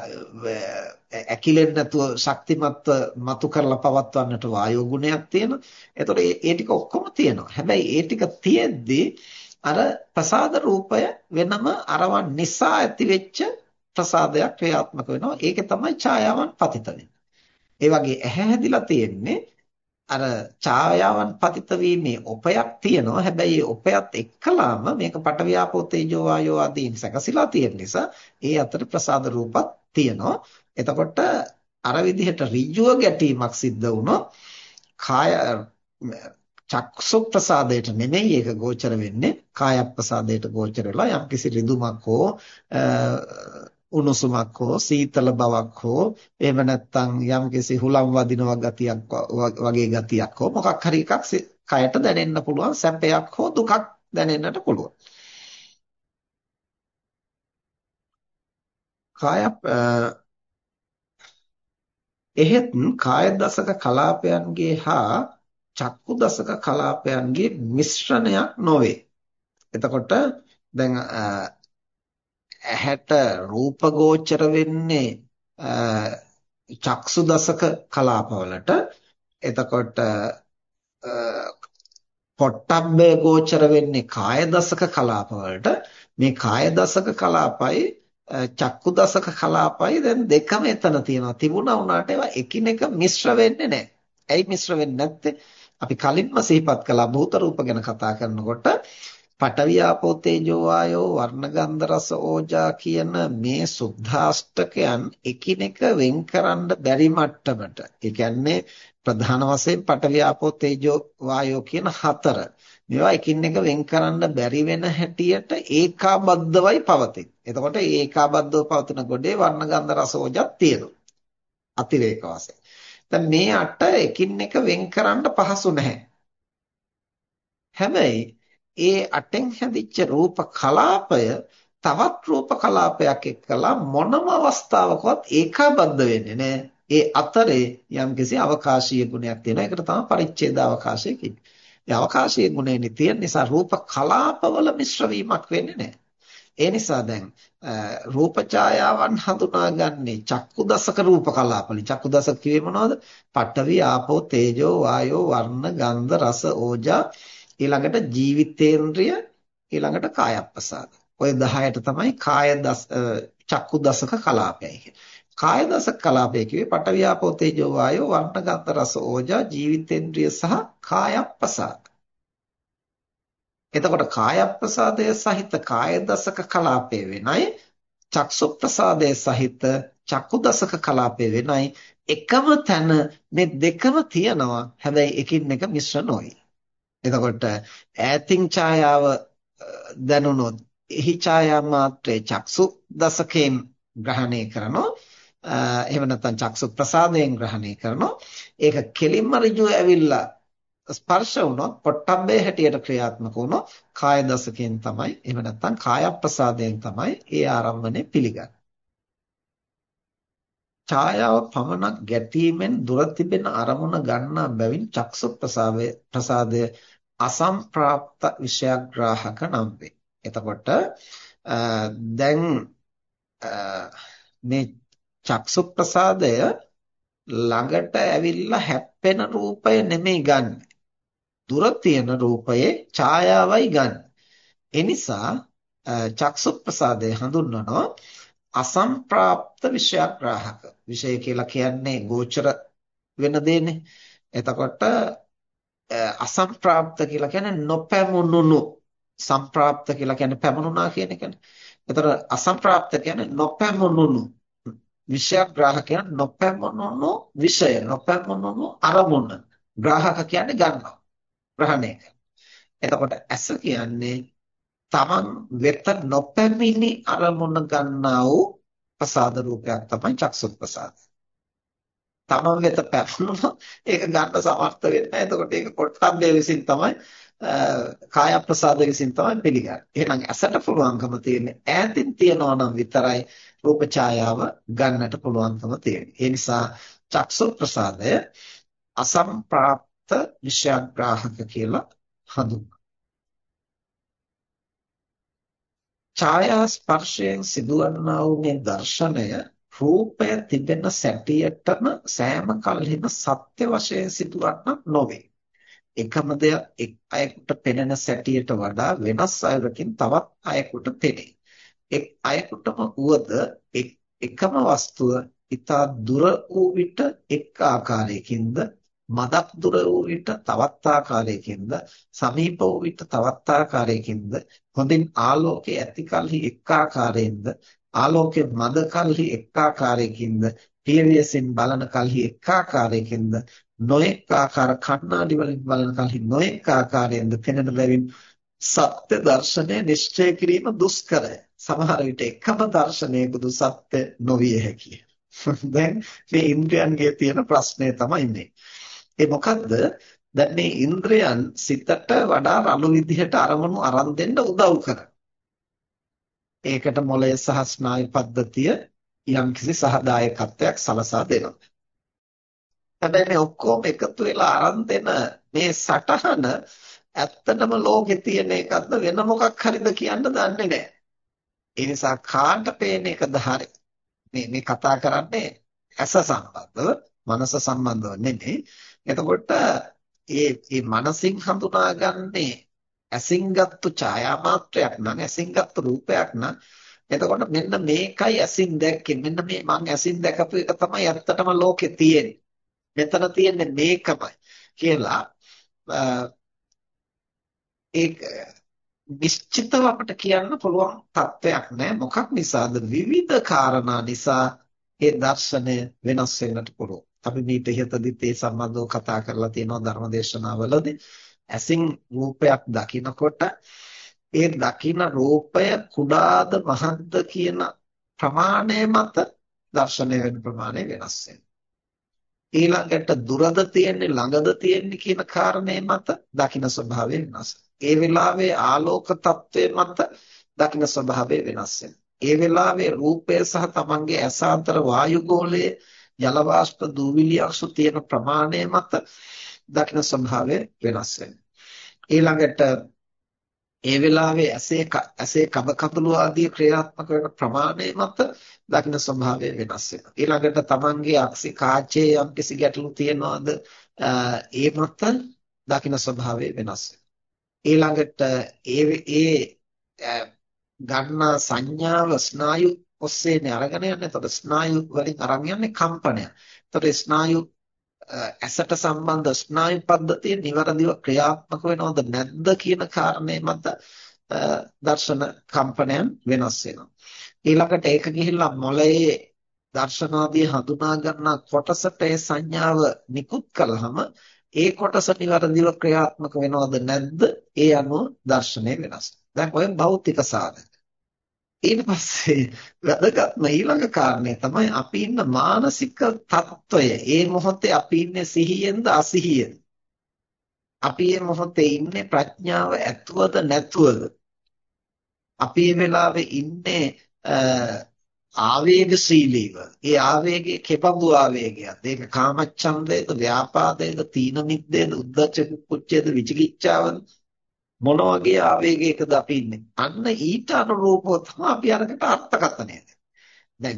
ඇකිලෙන්නේ නැතුව ශක්තිමත්ව මතු කරලා පවත්වන්නට වායෝ ගුණයක් තියෙනවා. එතකොට ඒ ටික ඔක්කොම තියෙනවා. හැබැයි ඒ ටික තියෙද්දි අර ප්‍රසාද රූපය වෙනම අරවන් නිසා ඇතිවෙච්ච ප්‍රසාදයක් ක්‍රියාත්මක වෙනවා. ඒකේ තමයි ඡායාවන් පතිත ඒ වගේ ඇහැ හැදිලා තියෙන්නේ අර ඡායාවන් පතිත වීමේ ඔපයක් තියෙනවා. හැබැයි ඒ ඔපයත් එක්කලාම මේක පටවියාපෝ තේජෝ වායෝ ආදීන් සැකසීලා තියෙන නිසා ඒ අතර ප්‍රසාද රූපත් තියෙනවා. එතකොට අර විදිහට ඍජුව ගැටීමක් සිද්ධ වුණොත් කාය චක්සු ප්‍රසාදයට නෙමෙයි ඒක ගෝචර වෙන්නේ කාය ප්‍රසාදයට ගෝචර වෙලා යම්කිසි රිදුමක් හෝ උණුසුමක් හෝ සීතල බවක් හෝ එහෙම නැත්නම් යම්කිසි හුලම් වදිනවා ගතියක් වගේ ගතියක් හෝ මොකක් හරි එකක් කයට දැනෙන්න පුළුවන් සැපයක් හෝ දුකක් දැනෙන්නට පුළුවන් කාය එහෙත් කාය දසක කලාපයන්ගේ හා චක්කු දසක කලාපයන්ගේ මිශ්‍රණයක් නොවේ. එතකොට දැන් ඇහැට රූප ගෝචර වෙන්නේ චක්සු දසක කලාපවලට එතකොට පොට්ටබ්බේ ගෝචර වෙන්නේ කාය දසක කලාපවලට මේ කාය දසක කලාපයි චක්කු දසක කලාපයි දැන් දෙකම එතන තියෙනවා. තිබුණා වුණාට ඒවා එකිනෙක මිශ්‍ර වෙන්නේ නැහැ. ඇයි මිශ්‍ර වෙන්නේ නැත්තේ? අපි කලින්ම සිහිපත් කළා භූත රූප ගැන කතා කරනකොට පටවියාපෝ තේජෝ වායෝ වර්ණගන්ධ රස ඕජා කියන මේ සුද්ධාෂ්ටකයන් එකිනෙක වෙන්කරන්න බැරි මට්ටමට. ඒ කියන්නේ ප්‍රධාන වශයෙන් පටවියාපෝ තේජෝ වායෝ කියන හතර. මේවා එකින් එක වෙන් කරන්න බැරි වෙන හැටියට ඒකාබද්ධවයි පවතින. එතකොට ඒකාබද්ධව පවතින ගොඩේ වර්ණ ගන්ධ රස ඕජක් තියෙනවා. අතිරේක වශයෙන්. දැන් මේ අට එකින් එක වෙන් කරන්න පහසු නැහැ. හැබැයි ඒ අටෙන් හැදිච්ච රූප කලාපය තවත් රූප කලාපයක් එක්කලා මොනම අවස්ථාවකවත් ඒකාබද්ධ වෙන්නේ නැහැ. ඒ අතරේ යම්කිසි අවකාශීය ගුණයක් තියෙනවා. ඒකට තමයි පරිච්ඡේද අවකාශය කියන්නේ. ඒ අවකාශයේ ගුණයනේ තියෙන නිසා රූප කලාපවල මිශ්‍ර වීමක් වෙන්නේ නැහැ. ඒ නිසා දැන් රූප ඡායාවන් හඳුනාගන්නේ චක්කු දසක රූප කලාපවලින්. චක්කු දසක කියේ මොනවද? පඨවි, ආපෝ, තේජෝ, වායෝ, වර්ණ, ගන්ධ, රස, ඕජා ඊළඟට ජීවිතේන්ද්‍රය ඊළඟට කායප්‍රසාද. ඔය 10ට තමයි කාය දස චක්කු දසක කලාපයයි කියන්නේ. කාය දසක කලාපය කිව්වේ පටවියාපෝ තේජෝ වායෝ වර්ණ ගන්ධ රස ඕජා ජීවිතේන්ද්‍රිය සහ කාය ප්‍රසාද. එතකොට කාය ප්‍රසාදය සහිත කාය දසක කලාපය වෙනයි චක්සු ප්‍රසාදය සහිත චක්කු දසක කලාපය වෙනයි එකම තැන මේ දෙකම තියනවා හැබැයි එකින් එක මිශ්‍ර නොයි. එතකොට ඈතින් ඡායාව දැනුනොත් එහි ඡායා මාත්‍රේ චක්සු දසකයෙන් ග්‍රහණය කරනවා එහෙම නැත්නම් චක්සු ප්‍රසාදයෙන් ග්‍රහණය කරනවා. ඒක කෙලින්ම ඍජුව ඇවිල්ලා ස්පර්ශ වුණොත් පොට්ටබ්බේ හැටියට ක්‍රියාත්මක වුණොත් කාය දසකයෙන් තමයි එහෙම නැත්නම් කාය ප්‍රසාදයෙන් තමයි ඒ ආරම්භණය පිළිගන්නේ. ඡායාව පමණක් ගැටීමෙන් දුර තිබෙන අරමුණ ගන්නා බැවින් චක්සු ප්‍රසාදය ප්‍රසාදය අසම්ප්‍රාප්ත විෂයග්‍රාහක නම් වේ. එතකොට දැන් මේ චක්සු ප්‍රසාදය ළඟට ඇවිල්ලා හැප්පෙන රූපය නෙමෙයි ගන්න. දුර තියෙන රූපයේ ඡායාවයි ගන්න. ඒ නිසා චක්සු ප්‍රසාදය හඳුන්වනවා අසම්ප්‍රාප්ත විෂයග්‍රාහක. විෂය කියලා කියන්නේ ගෝචර වෙන දෙන්නේ. එතකොට අසම්ප්‍රාප්ත කියලා කියන්නේ නොපැමුණුණු සම්ප්‍රාප්ත කියලා කියන්නේ පැමුණුනා කියන එකනේ. එතකොට අසම්ප්‍රාප්ත කියන්නේ නොපැමුණුණු විෂයක් ග්‍රාහක කියන්නේ නොපැමුණුණු විෂය නොපැමුණුණු අරමුණ. ග්‍රාහක කියන්නේ ගන්නවා. ග්‍රහණය එතකොට ඇස කියන්නේ තමන් වෙත නොපැමිණි අරමුණ ගන්නා වූ ප්‍රසාද රූපයක් තමයි චක්සු ප්‍රසාදය. තමන් වෙත පැමිණුණොත් ඒක ගන්න සමර්ථ වෙන්නේ නැහැ. එතකොට ඒක පොට්ටබ්බේ විසින් තමයි කාය ප්‍රසාද විසින් තමයි පිළිගන්නේ. එහෙනම් ඇසට පුළුවන්කම තියෙන්නේ ඈතින් තියනවා නම් විතරයි රූප ඡායාව ගන්නට පුළුවන්කම තියෙන්නේ. ඒ නිසා චක්සු ප්‍රසාදය අසම්ප්‍රාප්ත විෂයග්‍රාහක කියලා හඳුන්වනවා. ඡායා ස්පර්ශයෙන් සිදුවන්නා වූ මේ දර්ශනය රූපය තිබෙන සැටියටම සෑම කල්හිම සත්‍ය වශයෙන් සිදුවන්නක් නොවේ. එකම දෙයක් එක් අයෙකුට පෙනෙන සැටියට වඩා වෙනස් අයුරකින් තවත් අයෙකුට පෙනේ. එක් අයෙකුටම උවද එකම වස්තුව ඊතා දුර වූ විට එක් ආකාරයකින්ද මදක් දුර වූ විට තවත් ආකාරයකින්ද සමීප වූ විට තවත් ආකාරයකින්ද හොඳින් ආලෝකයේ ඇති කලෙහි එක් ආකාරයෙන්ද ආලෝකයේ මද කලෙහි එක් ආකාරයකින්ද පියවියසින් බලන කලෙහි එක් ආකාරයකින්ද නොඑක් ආකාර කණ්ණාඩි වලින් බලන කලෙහි නොඑක් ආකාරයෙන්ද පෙනෙන බැවින් සත්‍ය දර්ශනය නිශ්චය කිරීම දුෂ්කරය සමහර විට එකම දර්ශනයකුදු සත්‍ය නොවිය හැකිය දැන් මේ ඉන්ද්‍රයන්ගේ තියෙන ප්‍රශ්නය තමයි මේ ඒ මොකද්ද? දැන් මේ ඉන්ද්‍රයන් සිතට වඩා රළු විදිහට අරමුණු අරන් දෙන්න උදව් කරනවා. ඒකට මොළය සහ ස්නායු පද්ධතිය යම්කිසි සහදායකත්වයක් සලසා දෙනවා. හැබැයි මේ ඔක්කොම එකතු වෙලා අරන් දෙන මේ සටහන ඇත්තටම ලෝකේ තියෙන එකක්ද වෙන මොකක් හරිද කියන්න දන්නේ නැහැ. ඒ නිසා කාට පේන එකද හරි. මේ මේ කතා කරන්නේ ඇස සම්බන්ධව, මනස සම්බන්ධව නෙමෙයි. එතකොට ඒ මේ මනසින් හඳුනාගන්නේ ඇසින් ගත්තු ඡායා මාත්‍රයක් නම් ඇසින් ගත්තු රූපයක් නම්. එතකොට මෙන්න මේකයි ඇසින් දැක්කේ. මෙන්න මේ මං ඇසින් දැකපු එක තමයි ඇත්තටම ලෝකේ තියෙන්නේ. මෙතන තියෙන්නේ මේකමයි කියලා ඒක නිශ්චිතව අපිට කියන්න පුළුවන් තත්වයක් නෑ. මොකක් නිසාද? විවිධ කාරණා නිසා ඒ දර්ශනය වෙනස් වෙන්නට පුළුවන්. අපි මීට ඉහතදීත් ඒ සම්බන්ධව කතා කරලා තියෙනවා ධර්මදේශනාවලදී. ඇසින් රූපයක් දකිනකොට ඒ දකින රූපය කුඩාද මහත්ද කියන ප්‍රමාණය මත දර්ශනය වෙන ප්‍රමාණය වෙනස් ඊළඟට දුරද තියෙන්නේ ළඟද තියෙන්නේ කියන කාරණේ මත දකින ස්වභාවය වෙනස් ඒ වෙලාවේ ආලෝක తත්වය මත දකින ස්වභාවය වෙනස් ඒ වෙලාවේ රූපය සහ තමන්ගේ ඇස අතර වායුගෝලයේ ජල වාෂ්ප දූවිලි අංශු තියෙන ප්‍රමාණය මත දකින ස්වභාවය වෙනස් ඊළඟට ඒ වෙලාවේ ඇසේ ඇසේ කබ කඳුළු ආදී ක්‍රියාත්මක වෙන ප්‍රමාණය මත දකින ස්වභාවය වෙනස් වෙනවා. ඊළඟට තමන්ගේ අක්සි කාචයේ යම්කිසි ගැටලු තියනවාද ඒ මත දකින ස්වභාවය වෙනස් ඊළඟට ඒ ඒ ගන්නා සංඥාව ස්නායු ඔස්සේනේ අරගෙන යන්නේ. එතකොට ස්නායු වලින් අරන් යන්නේ කම්පනය. එතකොට ස්නායු ඇසට සම්බන්ධ ස්නායු පද්ධතිය નિවරදිව ක්‍රියාත්මක වෙනවද නැද්ද කියන කාරණේ මත දර්ශන කම්පනයන් වෙනස් වෙනවා. ඊළඟට ඒක ගිහිල්ලා මොළයේ දර්ශනාදී හඳුනා ගන්නා කොටසට ඒ සංඥාව නිකුත් කළාම ඒ කොටස નિවරදිව ක්‍රියාත්මක වෙනවද නැද්ද? ඒ අනුව දර්ශනය වෙනස්. දැන් ඔය භෞතික සාධක. ඊට පස්සේ වැදගත්ම ඊළඟ කාරණය තමයි අපි ඉන්න මානසික తত্ত্বය. ඒ මොහොතේ අපි ඉන්නේ සිහියෙන්ද අසිහියෙන්ද? අපි මේ මොහොතේ ඉන්නේ ප්‍රඥාව ඇතුවද නැතුවද? අපි මේ වෙලාවේ ඉන්නේ ආවේගශීලීව. ඒ ආවේගයේ කෙබඳු ආවේගයක්ද? ඒක කාමච්ඡන්දයේද, ව්‍යාපාදයේද, තීන මිද්දේද, උද්ධච්ච කුච්චේද, විචිකිච්ඡාවද? මොන වගේ ආවේගයකද අපි ඉන්නේ? අන්න ඊට අනුරූපව තමයි අපි අරකට අර්ථකථනය දැන්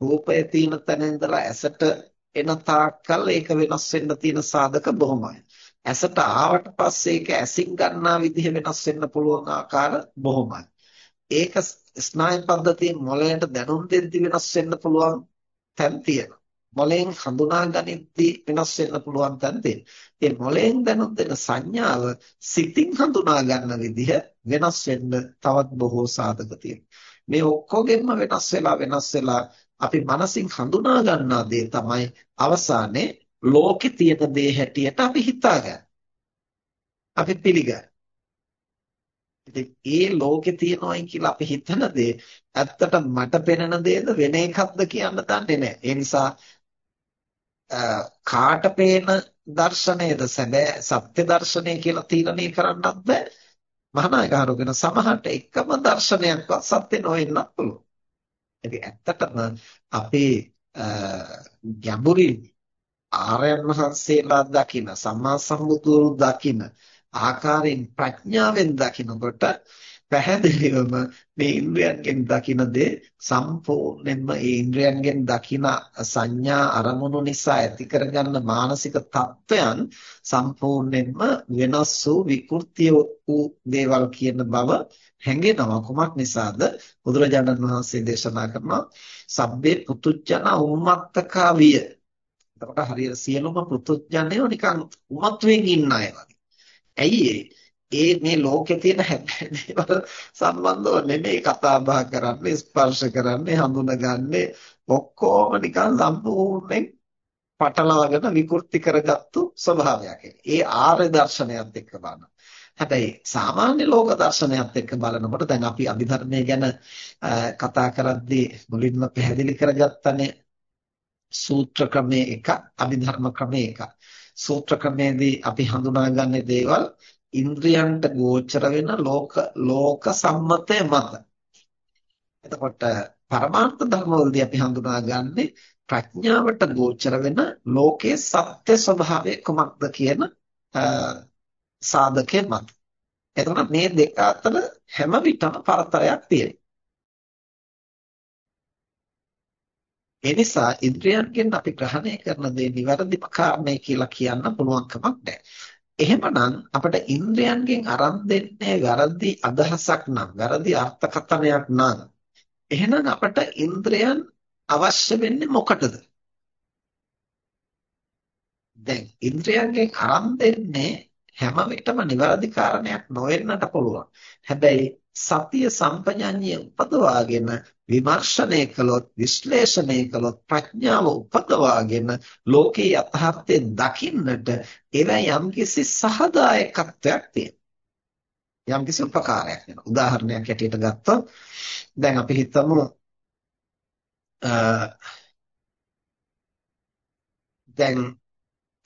රූපය තියෙන තැන ඉඳලා ඇසට එන තාක්කල් ඒක වෙනස් වෙන්න තියෙන සාධක බොහොමයි. ඇසට ආවට පස්සේ ඒක ඇසින් ගන්නා විදිහ වෙනස් වෙන්න පුළුවන් ආකාර බොහොමයි. ඒක ස්නායු පද්ධතියෙන් මොළයට දැනුම් දෙද්දි වෙනස් වෙන්න පුළුවන් තැන් තියෙනවා. මොලෙන් හඳුනා ගනිද්දී වෙනස් වෙන්න පුළුවන් තැන තියෙනවා. ඒ මොලෙන් දැනුත් දෙන සංඥාව සිතින් හඳුනා ගන්න විදිහ වෙනස් වෙන්න තවත් බොහෝ සාධක තියෙනවා. මේ ඔක්කොගෙම වෙනස් වෙලා වෙනස් වෙලා අපි මනසින් හඳුනා ගන්නා දේ තමයි අවසානයේ ලෝකේ තියෙන දේ හැටියට අපි හිතාගන්නේ. අපි පිළිගන්නේ. ඉතින් ඒ ලෝකේ තියෙනවයි කියලා අපි හිතන දේ ඇත්තට මට පෙනෙන දේද වෙන එකක්ද කියන්න දන්නේ නැහැ. ඒ නිසා කාට පේන දර්ශනයද සැබෑ සත්‍ය දර්ශනය කියලා තීරණය කරන්නත් බෑ. මහානායකහරුගෙන සමහරට එකම දර්ශනයක්වත් සත්‍ය නොවෙන්නත් පුළුවන්. ඉතින් ඇත්තටම අපේ ගැඹුරින් ආර්යයන් වහන්සේලා දකින සම්මා සම්බුදුරු දකින ආකාරයෙන් ප්‍රඥාවෙන් දකිනකොට පැහැදිලිවම මේ ඉන්ද්‍රයන්ගෙන් දකින දේ සම්පූර්ණයෙන්ම ඒ ඉන්ද්‍රයන්ගෙන් දකින සංඥා අරමුණු නිසා ඇති කරගන්න මානසික තත්වයන් සම්පූර්ණයෙන්ම වෙනස් වූ විකෘතිය වූ දේවල් කියන බව හැඟෙනවා. කුමක් නිසාද? බුදුරජාණන් වහන්සේ දේශනා කරනවා සබ්බේ පුතුජන උම්මත්තකා විය එතකොට හරියට සියලුම පුතුජනයෝ නිකන් උමත්වෙන් ඉන්න අය වගේ. ඇයි ඒ? මේ ලෝකේ තියෙන හැබැයි දේවල් සම්බන්ධව නෙමෙයි කතා බහ කරන්නේ ස්පර්ශ කරන්නේ හඳුනගන්නේ ඔක්කොම නිකන් සම්පූර්ණයෙන් පටලවාගෙන විකෘති කරගත්තු ස්වභාවයක්. ඒ ආර්ය දර්ශනයත් එක්ක බලන. හැබැයි සාමාන්‍ය ලෝක දර්ශනයත් එක්ක බලනකොට දැන් අපි අභිධර්මයේ ගැන කතා කරද්දී මුලින්ම පැහැදිලි කරගත්තනේ සූත්‍ර ක්‍රමයේ එක අභිධර්ම ක්‍රමයේ එක. සූත්‍ර ක්‍රමයේදී අපි හඳුනාගන්නේ දේවල් ඉන්ද්‍රියන්ට ගෝචර වෙන ලෝක ලෝක සම්මතය මත. එතකොට පරමාර්ථ ධර්මවලදී අපි හඳුනාගන්නේ ප්‍රඥාවට ගෝචර වෙන ලෝකයේ සත්‍ය ස්වභාවය කොමක්ද කියන සාධකයේ මත. එතකොට මේ දෙක අතර හැම විටම පරතරයක් තියෙනවා. ඒ නිසා ඉන්ද්‍රියයන්ගෙන් අපි ග්‍රහණය කරන දේ නිවැරදිම කාරණේ කියලා කියන්න පුළුවන් කමක් නැහැ. එහෙමනම් අපිට ඉන්ද්‍රයන්ගෙන් අරන් දෙන්නේ වැරදි අදහසක් නම් වැරදි අර්ථකථනයක් නම් එහෙනම් අපිට ඉන්ද්‍රයන් අවශ්‍ය වෙන්නේ මොකටද? දැන් ඉන්ද්‍රයන්ගෙන් අරන් දෙන්නේ හැම විටම නිවැරදි කාරණයක් නොවෙන්නට පුළුවන්. හැබැයි සතිය සම්පජඤ්ඤය උපදවාගෙන විමර්ශනය කළොත් විශ්ලේෂණය කළොත් ප්‍රඥාව උපදවාගෙන ලෝකේ යථාර්ථය දකින්නට ඒවා යම්කිසි සහදායකත්වයක් තියෙනවා. යම්කිසි උපකාරයක් වෙනවා. උදාහරණයක් ඇටියට ගත්තොත් දැන් අපි හිතමු දැන්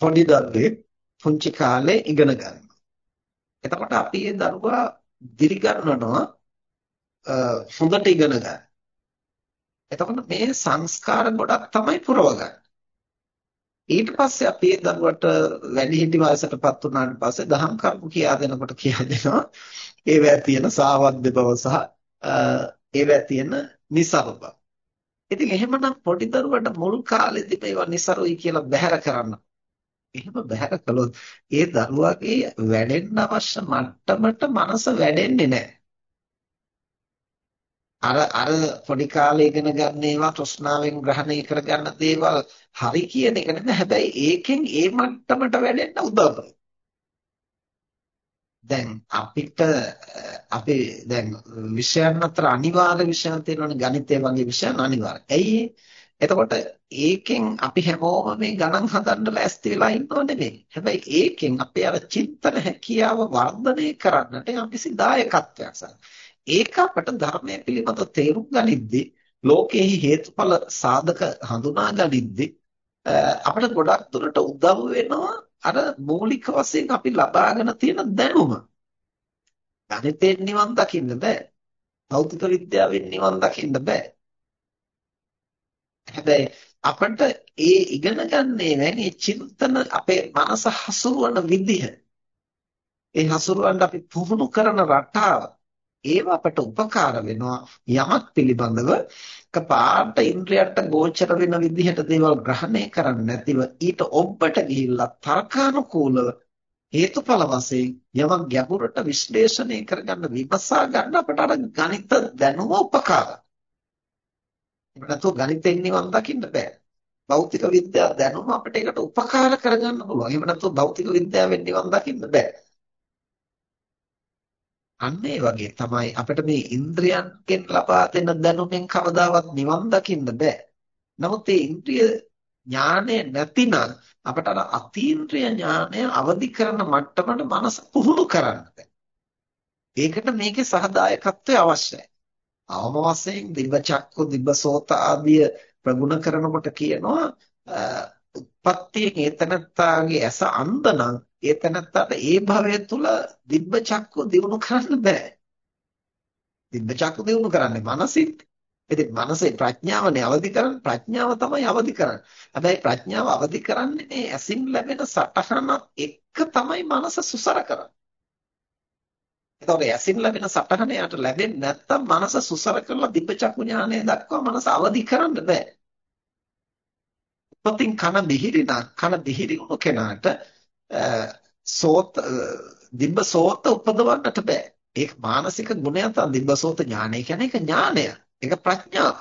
පොඩි දරුවෙක් පුංචි කාලේ ඉගෙන ගන්නවා. එතකොට අපි ඒ දරුවා දිරිගන්වනවා හොඳට ඉගෙන ගන්න එතකොට මේ සංස්කාර ගොඩක් තමයි පුරවගන්නේ. ඊට පස්සේ අපි ඒ දරුවට වැඩිහිටි වයසටපත් වුණාට පස්සේ දහම් කරුණු කියා දෙනකොට කියා දෙනවා ඒවැ තියෙන සාවද්ද බව සහ ඒවැ තියෙන નિසරු බව. ඉතින් එහෙමනම් පොඩි දරුවට මුල් කාලෙදි මේවා નિසරුයි කියලා බැහැර කරන්න. එහෙම බැහැර කළොත් ඒ දරුවාගේ වැඩෙන්න අවශ්‍ය මට්ටමට මනස වැඩෙන්නේ නැහැ. අර අර පොඩි කාලේ ඉගෙන ගන්න ඒවා තෘෂ්ණාවෙන් ග්‍රහණය කරගන්න දේවල් හරි කියන එක නෙමෙයි හැබැයි ඒකෙන් ඒ මට්ටමට වැඩෙන්න උදව් දැන් අපිට අපි දැන් විෂයන් අතර අනිවාර්ය විෂයන් තියෙනවනේ ගණිතය වගේ විෂයන් අනිවාර්ය. ඇයි එතකොට ඒකෙන් අපි හැමෝම මේ ගණන් හදන්න ලෑස්ති වෙලා ඉන්නව නෙමෙයි. හැබැයි ඒකෙන් අපේ අර චින්තන හැකියාව වර්ධනය කරන්නට යම්කිසි දායකත්වයක් සාකච්ඡා ඒක අපට ධර්මය පිළිබඳව තේරුම් ගනිද්දී ලෝකයේ හේතුඵල සාධක හඳුනා ගනිද්දී අපිට ගොඩක් දුරට උදව් වෙනවා අර මූලික වශයෙන් අපි ලබාගෙන තියෙන දැනුම. ගණිතයෙන් නිවන් දකින්න බෑ. භෞතික විද්‍යාවෙන් නිවන් දකින්න බෑ. හැබැයි අපිට ඒ ඉගෙන ගන්නේ නැණි චින්තන අපේ මනස හසුරුවන විදිහ. ඒ හසුරුවන්න අපි පුහුණු කරන රටාව ඒව අපට උපකාර වෙනවා යමක් පිළිබඳව කපාට ඉන්ද්‍රියට ගෝචර වෙන විදිහට දේවල් ග්‍රහණය කරන්නේ නැතිව ඊට ඔබට ගිහිල්ලා තර්කානුකූලව හේතුඵල වශයෙන් යමක් ගැඹුරට විශ්ලේෂණය කරගන්න විමසා ගන්න අපට අර ගණිත දැනුම උපකාරයි. එහෙම නැත්නම් ගණිතෙන් නිවන් දකින්න බෑ. භෞතික විද්‍යාව දැනුම අපිට ඒකට උපකාර කරගන්න පුළුවන්. එහෙම නැත්නම් භෞතික විද්‍යාවෙන් නිවන් දකින්න බෑ. අන්න ඒ වගේ තමයි අපිට මේ ඉන්ද්‍රයන්ගෙන් ලබා දෙන දැනුමෙන් කවදාවත් නිවන් දකින්න බෑ. නමුත් මේ ඉන්ද්‍රිය ඥානය නැතිනම් අපට අර අතීන්ද්‍රිය ඥානය අවදි කරන මට්ටමට මනස පුහුණු කරන්න බෑ. ඒකට මේකේ සහදායකත්වය අවශ්‍යයි. අවම වශයෙන් දිබ්බ චක්කු දිබ්බ සෝත ආදිය ප්‍රගුණ කරනකොට කියනවා උප්පත්තියෙන් ඒතනත්තාගේ ඇස අන්ධනම් ඒතනත්තාට ඒ භවය තුල දිබ්බ චක්කු දිනු කරන්න බෑ. දිබ්බ චක්කු දිනු කරන්නේ මනසින්. ඉතින් මනසේ ප්‍රඥාවනේ අවදි කරන්නේ ප්‍රඥාව තමයි අවදි කරන්නේ. හැබැයි ප්‍රඥාව අවදි කරන්නේ මේ ඇසින් ලැබෙන සටහනත් එක්ක තමයි මනස සුසර කරන්නේ. එතකොට ඇසින් ලැබෙන සටහන යාට ලැබෙන්නේ නැත්තම් මනස සුසර කරලා දිබ්බ චක්කු ඥානය දක්වා මනස අවදි කරන්න බෑ. උපතින් කන දිහිරි නම් කන දිහිරි වුණු කෙනාට සෝත දිබ්බ සෝත උපදවන්නට බෑ. ඒක මානසික ගුණයක් තමයි දිබ්බ සෝත ඥානය කියන්නේ ඒක ඥානය. ඒක ප්‍රඥාව.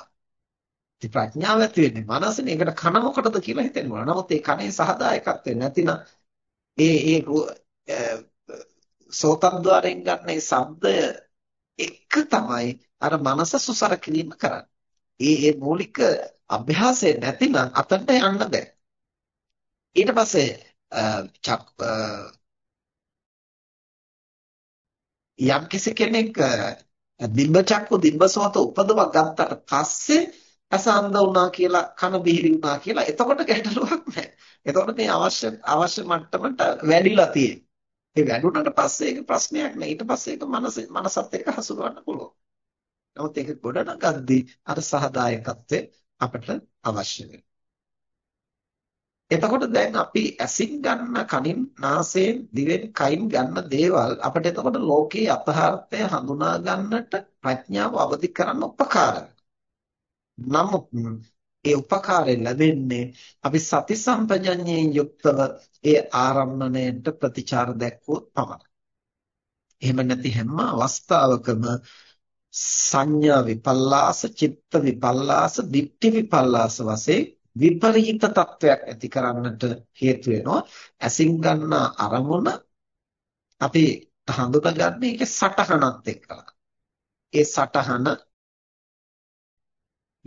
ඉතින් ප්‍රඥාව ඇති වෙන්නේ මනසනේ. ඒකට කන මොකටද කියලා හිතෙනවා. නමුත් ඒ කනේ සහදායකත්වය නැතිනම් ඒ ඒ සෝතද්්වාරයෙන් ගන්න ඒ ශබ්දය එක තමයි අර මනස සුසර කිරීම කරන්නේ. ඒ ඒ මූලික අභ්‍යාසය නැතිනම් අතන්ට යන්න බෑ. ඊට පස්සේ යම් කිසි කෙනෙක් දිබ්බ චක්කු දිබ්බසෝත උපදව ගත්තට පස්සේ අසන්ද වුණා කියලා කන බිහිරි වුණා කියලා එතකොට ගැටලුවක් නැහැ. එතකොට මේ අවශ්‍ය අවශ්‍ය මට්ටමට වැඩිලා තියෙන්නේ. ඒ වැඩුණාට පස්සේ ඒක ප්‍රශ්නයක් නෑ. ඊට පස්සේ ඒක මනස මනසත් එක්ක හසුරවන්න පුළුවන්. නමුත් ඒක ගොඩනගද්දී අර සහදායකත්වය අපිට අවශ්‍ය වෙනවා. එතකොට දැන් අපි ඇසින් ගන්න කනින් නාසයෙන් දිවෙන් කයින් ගන්න දේවල් අපිට එතකොට ලෝකේ යථාර්ථය හඳුනා ගන්නට ප්‍රඥාව අවදි කරන්න උපකාර නමුත් ඒ උපකාරය ලැබෙන්නේ අපි සති සම්පජඤ්ඤයෙන් යුක්තව ඒ ආරම්මණයට ප්‍රතිචාර දැක්වුවොත් පමණයි. එහෙම නැති හැම අවස්ථාවකම සංඥා විපල්ලාස, චිත්ත විපල්ලාස, දික්ටි විපල්ලාස වශයෙන් විපරීත තත්වයක් ඇති කරන්නට හේතු වෙනවා. ඇසින් ගන්න අරමුණ අපි හඳුනාගන්නේ ඒකේ සටහනත් එක්කලා. ඒ සටහන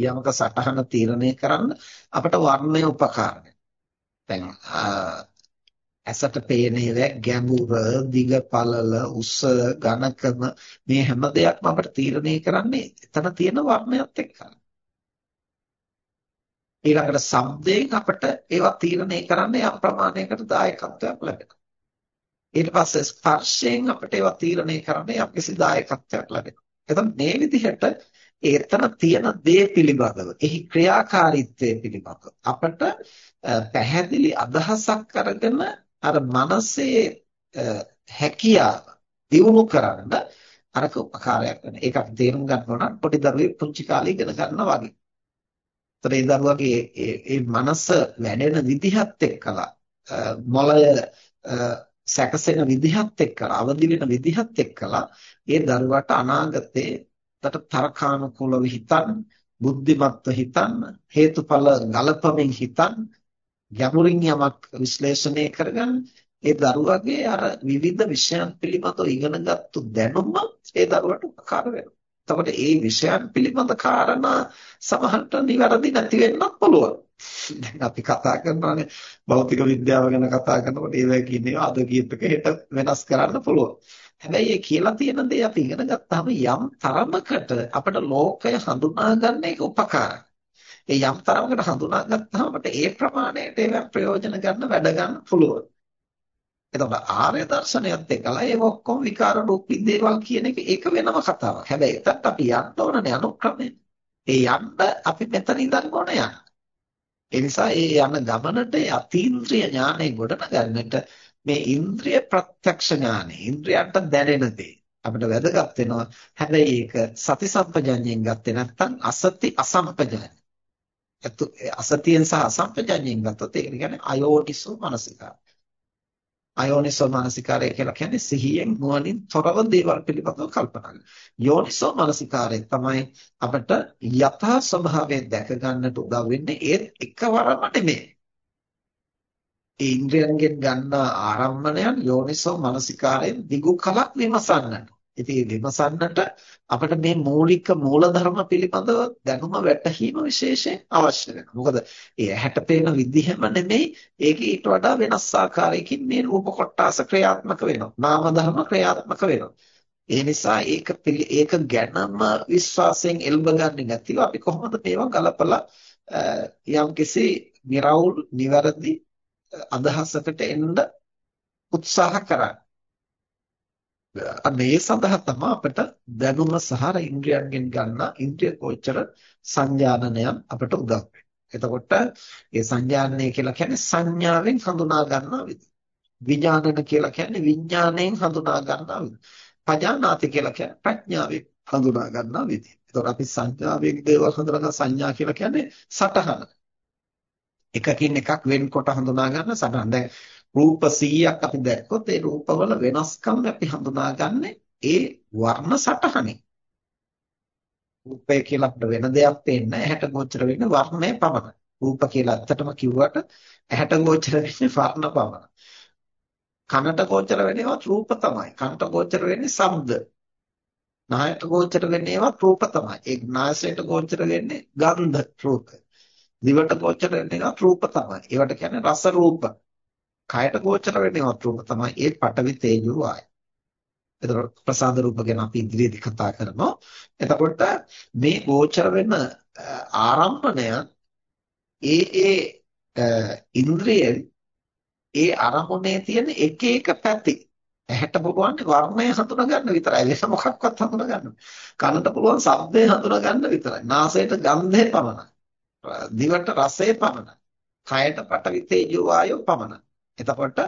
යමක සටහන තීරණය කරන්න අපට වර්ණය උපකාරයි. දැන් ඇසට පේන ඒවා ගැඹුර, දිග පළල, උස, ඝනකම මේ හැම දෙයක්ම අපට තීරණය කරන්නේ එතන තියෙන වර්ණයත් එක්කයි. ඊළඟට ශබ්දයෙන් අපට ඒවා තීරණය කරන්න යම් ප්‍රමාණයකට දායකත්වයක් ලැබෙනවා. ඊට පස්සේ ස්පර්ශයෙන් අපට ඒවා තීරණය කරන්න යම් කිසි දායකත්වයක් ලැබෙනවා. එතකොට මේ විදිහට එතන තියෙන දේ පිළිබඳව, එහි ක්‍රියාකාරීත්වය පිළිබඳව අපට පැහැදිලි අදහසක් අරගෙන අර මනසේ හැකියාව දියුණු කරන්න අරක උපකාරයක් වෙන. ඒක අපි තේරුම් ගන්න ඕන පොඩි දරුවෙක් පුංචි කාලේ ඉගෙන ගන්නවා වගේ. ඒතර ඒ දරුවගේ ඒ මනස වැඩෙන විදිහත් එක්කලා මොළය සැකසෙන විදිහත් එක්කලා අවදි වෙන විදිහත් එක්කලා ඒ දරුවට අනාගතේ තට තරකානුකූලව හිතන්න බුද්ධිමත්ව හිතන්න හේතුඵල ගලපමින් හිතන්න ගැඹුරින් යමක් විශ්ලේෂණය කරගන්න ඒ දරුවගේ අර විවිධ විෂයන් පිළිබඳව ඉගෙනගත්තු දැනුම ඒ දරුවට උපකාර වෙනවා. එතකොට ඒ විෂයන් පිළිබඳ කාරණා සමහරට නිවැරදි නැති වෙන්නත් පුළුවන්. දැන් අපි කතා කරනවානේ භෞතික විද්‍යාව ගැන කතා කරනකොට ඒවා කියන්නේ අද කීපක හෙට වෙනස් කරන්න පුළුවන්. හැබැයි ඒ කියලා තියෙන දේ අපි ඉගෙන ගත්තාම යම් තරමකට අපිට ලෝකය හඳුනා ගන්න එක උපකාරයි. ඒ යම් තරමකට හඳුනා ගත්තාම අපිට ඒ ප්‍රමාණයට ඒවා ප්‍රයෝජන ගන්න වැඩ ගන්න පුළුවන්. එතකොට ආර්ය දර්ශනයත් එක්කලා ඒක ඔක්කොම විකාර රූප දේවල් කියන එක ඒක වෙනම කතාවක්. හැබැයි එතත් අපි යන්න ඕනනේ අනුක්‍රමයෙන්. ඒ යන්න අපි මෙතන ඉඳන් ඕන යන්න. ඒ නිසා ඒ යන ගමනට අතීන්ද්‍රිය ඥානෙ ගොඩනගන්නට මේ ඉන්ද්‍රිය ප්‍රත්‍යක්ෂ ඥානෙ ඉන්ද්‍රියන්ට දැනෙන දේ අපිට වැදගත් වෙනවා. හැබැයි ඒක සති සම්පජඤ්ඤයෙන් ගත්තේ නැත්නම් අසති අසම්පජඤ්ඤ. අසතියෙන් සහ අසම්පජඤ්ඤයෙන් ගත්තොත් ඒක කියන්නේ අයෝනිසෝ මනසිකාර. අයෝනිසෝ මනසිකාරය කියලා කියන්නේ සිහියෙන් නුවණින් තොරව දේවල් පිළිබඳව කල්පනා කරන. යෝනිසෝ මනසිකාරය තමයි අපිට යථා ස්වභාවය දැක ගන්නට උදව් වෙන්නේ ඒත් එකවරම නෙමෙයි. ඒ ඉන්ද්‍රයන්ගෙන් ගන්න ආරම්මණයන් යෝනිසෝ මනසිකාරයෙන් දිගු කලක් විමසන්නට. ඉතින් විමසන්නට අපිට මේ මූලික මූලධර්ම පිළිබඳව දැනුම වැටහීම විශේෂයෙන් අවශ්‍ය වෙනවා. මොකද ඒ ඇහැට පේන විදිහම නෙමෙයි ඒක ඊට වඩා වෙනස් ආකාරයකින් මේ රූප කොටාස ක්‍රියාත්මක වෙනවා. නාම ධර්ම ක්‍රියාත්මක වෙනවා. ඒ නිසා ඒක ඒක ගැනම විශ්වාසයෙන් එල්බගන්නේ නැතිව අපි කොහොමද මේවා ගලපලා යම්කිසි निराවුල් නිවැරදි අදහසකට එන්න උත්සාහ කරන්නේ. අන්න ඒ සඳහා තමයි අපිට දැනුම සහ ඉන්ද්‍රියයන්ගෙන් ගන්න ඉන්ද්‍රිය ගෝචර සංජානනයන් අපිට උදව් එතකොට ඒ සංජානනය කියලා කියන්නේ සංඥාවෙන් හඳුනා ගන්නා විදිහ. විඥානන කියලා කියන්නේ විඥාණයෙන් හඳුනා ගන්නා විදිහ. පජානාති කියලා කියන්නේ ප්‍රඥාවෙන් හඳුනා ගන්නා විදිහ. එතකොට අපි සංඥාවෙන් දේවල් හඳුනා සංඥා කියලා කියන්නේ සටහන. එකකින් එකක් වෙන්කොට හඳුනා ගන්න සටහන. දැන් රූප 100ක් අපි දැක්කොත් ඒ රූපවල වෙනස්කම් අපි හඳුනාගන්නේ ඒ වර්ණ සටහනේ. රූපය කියලා අපිට වෙන දෙයක් පේන්නේ ඇහැට ගෝචර වෙන්නේ වර්ණය පමණයි. රූප කියලා ඇත්තටම කිව්වට ඇහැට ගෝචර වෙන්නේ වර්ණ පමණයි. කනට ගෝචර වෙන්නේවත් රූප තමයි. කනට ගෝචර වෙන්නේ ශබ්ද. නායට ගෝචර වෙන්නේවත් රූප තමයි. ඒ නාසයට ගෝචර වෙන්නේ ගන්ධ රූප. දිවට ගෝචර වෙන්නේවත් රූප තමයි. ඒවට කියන්නේ රස රූප. කයට ගෝචර වෙන්නේවත් රූප තමයි. ඒ පටවි තේජෝ වායය. එතකොට ප්‍රසාද රූප ගැන අපි ඉදිරියේදී කතා කරනවා. එතකොට මේ ගෝචර වෙන ආරම්භණය ඒ ඒ ඉන්ද්‍රියෙන් ඒ අරමුණේ තියෙන එක එක පැති ඇහැට පුළුවන් වර්ණය හඳුනා ගන්න විතරයි වෙන මොකක්වත් හඳුනා ගන්න. කනට පුළුවන් ශබ්දය හඳුනා ගන්න විතරයි. නාසයට ගන්ධය පමණයි. දිවට රසය පමණයි. කයට පටවි තේජෝ වායෝ පමණයි. එතකොට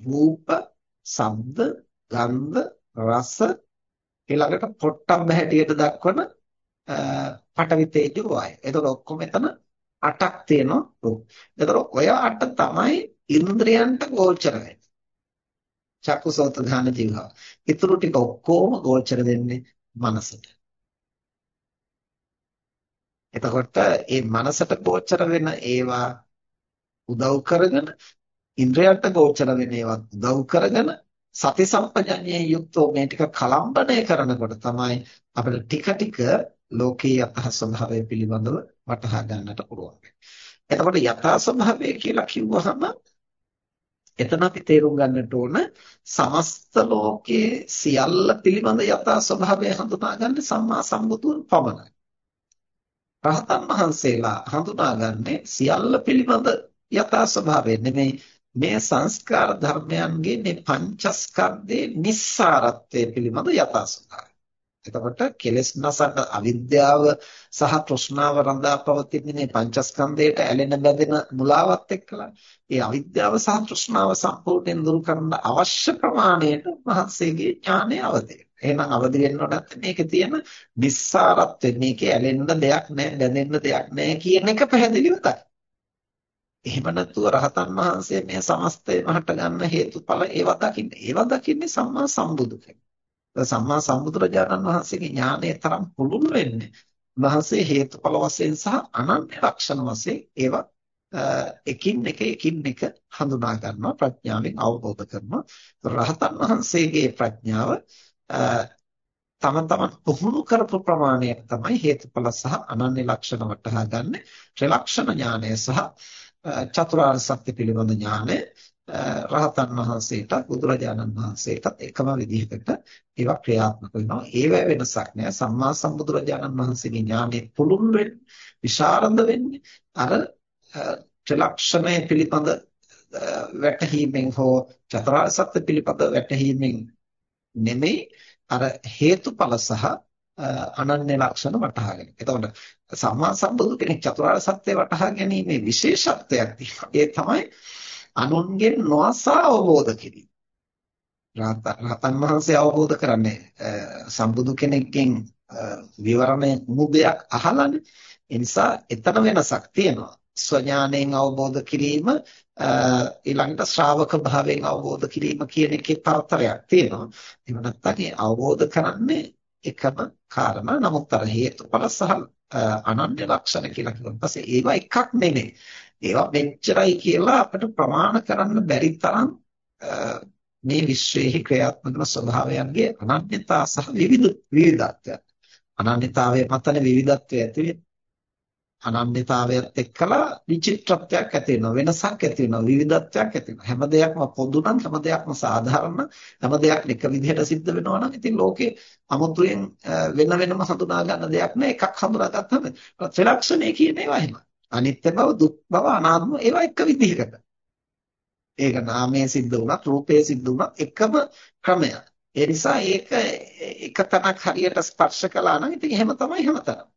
රූප, ශබ්ද, ගන්ධ, රස ඊළඟට පොට්ටබ්බ හැටියට දක්වන පඨවි තේජෝ වායය. එතකොට ඔක්කොම එතන 8ක් තියෙනවා රූප. එතකොට ඔය 8 තමයි ඉන්ද්‍රයන්ට ගෝචර වෙන්නේ. චක්කුසෝත ධාන ජීවහා. ඊටු ටික ඔක්කොම ගෝචර වෙන්නේ මනසට. එතකොට මේ මනසට ගෝචර වෙන ඒවා උදව් කරගෙන ඉන්ද්‍රයන්ට ගෝචර වෙන ඒවත් උදව් කරගෙන සති සම්පජඤ්ඤයෙන් යුක්තව මේ ටික කලම්බණය කරනකොට තමයි අපිට ටික ටික ලෝකයේ යථා ස්වභාවය පිළිබඳව වටහා ගන්නට පුළුවන්. එතකොට යථා ස්වභාවය කියලා කිව්වහම එතන අපි තේරුම් ගන්නට ඕන සමස්ත ලෝකයේ සියල්ල පිළිබඳ යථා ස්වභාවය හඳුනාගන්නේ සම්මා සම්බුදුන් පමණයි. රහතන් වහන්සේලා හඳුනාගන්නේ සියල්ල පිළිබඳ යථා ස්වභාවය නෙමෙයි මේ සංස්කාර ධර්මයන්ගේ මේ පංචස්කන්ධේ නිස්සාරත්වය පිළිබඳ යථා ස්වභාවය. එතකොට කෙලෙස් නසන අවිද්‍යාව සහ තෘෂ්ණාව රඳා පවතින මේ පංචස්කන්ධයට ඇලෙන බැඳෙන මුලාවත් එක්කලා ඒ අවිද්‍යාව සහ තෘෂ්ණාව සම්පූර්ණයෙන් දුරු කරන්න අවශ්‍ය ප්‍රමාණයට මහත්සේගේ ඥානය අවදි එහෙනම් අවදි වෙනකොට මේකේ තියෙන නිස්සාරත්වය මේකේ ඇලෙන්න දෙයක් නැහැ බැඳෙන්න දෙයක් නැහැ කියන එක පැහැදිලිව තමයි එහෙම නැතුව රහතන් වහන්සේ මේ සමස්තය මහට ගන්න හේතුඵල ඒවා දකින්නේ. ඒවා දකින්නේ සම්මා සම්බුදු කෙනෙක්. සම්මා සම්බුදුරජාණන් වහන්සේගේ ඥානය තරම් පුළුල් වෙන්නේ. වහන්සේ හේතුඵල වශයෙන් සහ අනන්‍ය ලක්ෂණ වශයෙන් ඒවා එකින් එක එකින් එක හඳුනා ගන්නවා ප්‍රඥාවෙන් අවබෝධ කරනවා. රහතන් වහන්සේගේ ප්‍රඥාව තම තමන් පුහුණු කරපු ප්‍රමාණයක් තමයි හේතුඵල සහ අනන්‍ය ලක්ෂණ වටහා ගන්න ත්‍රිලක්ෂණ ඥානය සහ චතුරාර්ය සත්‍ය පිළිබඳ ඥානය රහතන් වහන්සේටත් බුදුරජාණන් වහන්සේටත් එකම විදිහකට ඒවා ක්‍රියාත්මක වෙනවා. ඒව වෙනසක් නෑ. සම්මා සම්බුදුරජාණන් වහන්සේගේ ඥානෙ පුළුල් වෙන්නේ, විශාරද වෙන්නේ අර ත්‍රිලක්ෂණය පිළිබඳ වැටහීමෙන් හෝ චතුරාර්ය සත්‍ය පිළිබඳ වැටහීමෙන් නෙමෙයි අර හේතුඵල සහ අනන්‍ය ලක්ෂණ වටහාගෙන. එතකොට සම්මා සම්බුදු කෙනෙක් චතුරාර්ය සත්‍ය වටහා ගැනීමේ විශේෂත්වයක් තියෙනවා. ඒ තමයි අනුන්ගෙන් නොඅසා අවබෝධ කිරීම. රහතන් වහන්සේ අවබෝධ කරන්නේ සම්බුදු කෙනෙක්ගෙන් විවරණය මුදයක් අහලානේ. ඒ නිසා එතන වෙනසක් තියෙනවා. ස්වඥාණයෙන් අවබෝධ කිරීම ඊළඟට ශ්‍රාවක භාවයෙන් අවබෝධ කිරීම කියන එකේ පරතරයක් තියෙනවා. එහෙම නැත්නම් අවබෝධ කරන්නේ එකම කාරණා. නමුත් අර හේතුඵල සහ අනන්‍ය ලක්ෂණ කියලා කිව්වන් පස්සේ ඒවා එකක් නෙමෙයි. ඒවා මෙච්චරයි කියලා අපිට ප්‍රමාණ කරන්න බැරි තරම් මේ විශ්වයේ ක්‍රියාත්මක වන ස්වභාවයන්ගේ අනන්‍යතා සහ විවිධ විවිධත්වය. අනන්‍යතාවය මතන විවිධත්වය ඇති අනන්‍යතාවයත් එක්කලා විචිත්‍රත්වයක් ඇති වෙනවා වෙනසක් ඇති වෙනවා විවිධත්වයක් ඇති වෙනවා. හැම දෙයක්ම පොදු නම් හැම දෙයක්ම සාධාරණ හැම දෙයක්ම එක විදිහට සිද්ධ වෙනවා නම් ඉතින් ලෝකේ අමුතුවෙන් වෙන වෙනම හඳුනා ගන්න දෙයක් නෑ. එකක් හඳුනාගත්තම ත්‍රිලක්ෂණය කියන ඒවා එහෙම අනිත්‍ය බව දුක් බව අනාත්ම ඒවා එක විදිහකට ඒක නාමයේ සිද්ධ වුණත් රූපයේ සිද්ධ වුණත් එකම ක්‍රමයක් ඒ නිසා ඒක එක තැනක් හරියට ස්පර්ශ කළා නම් ඉතින් එහෙම තමයි හැමතැනම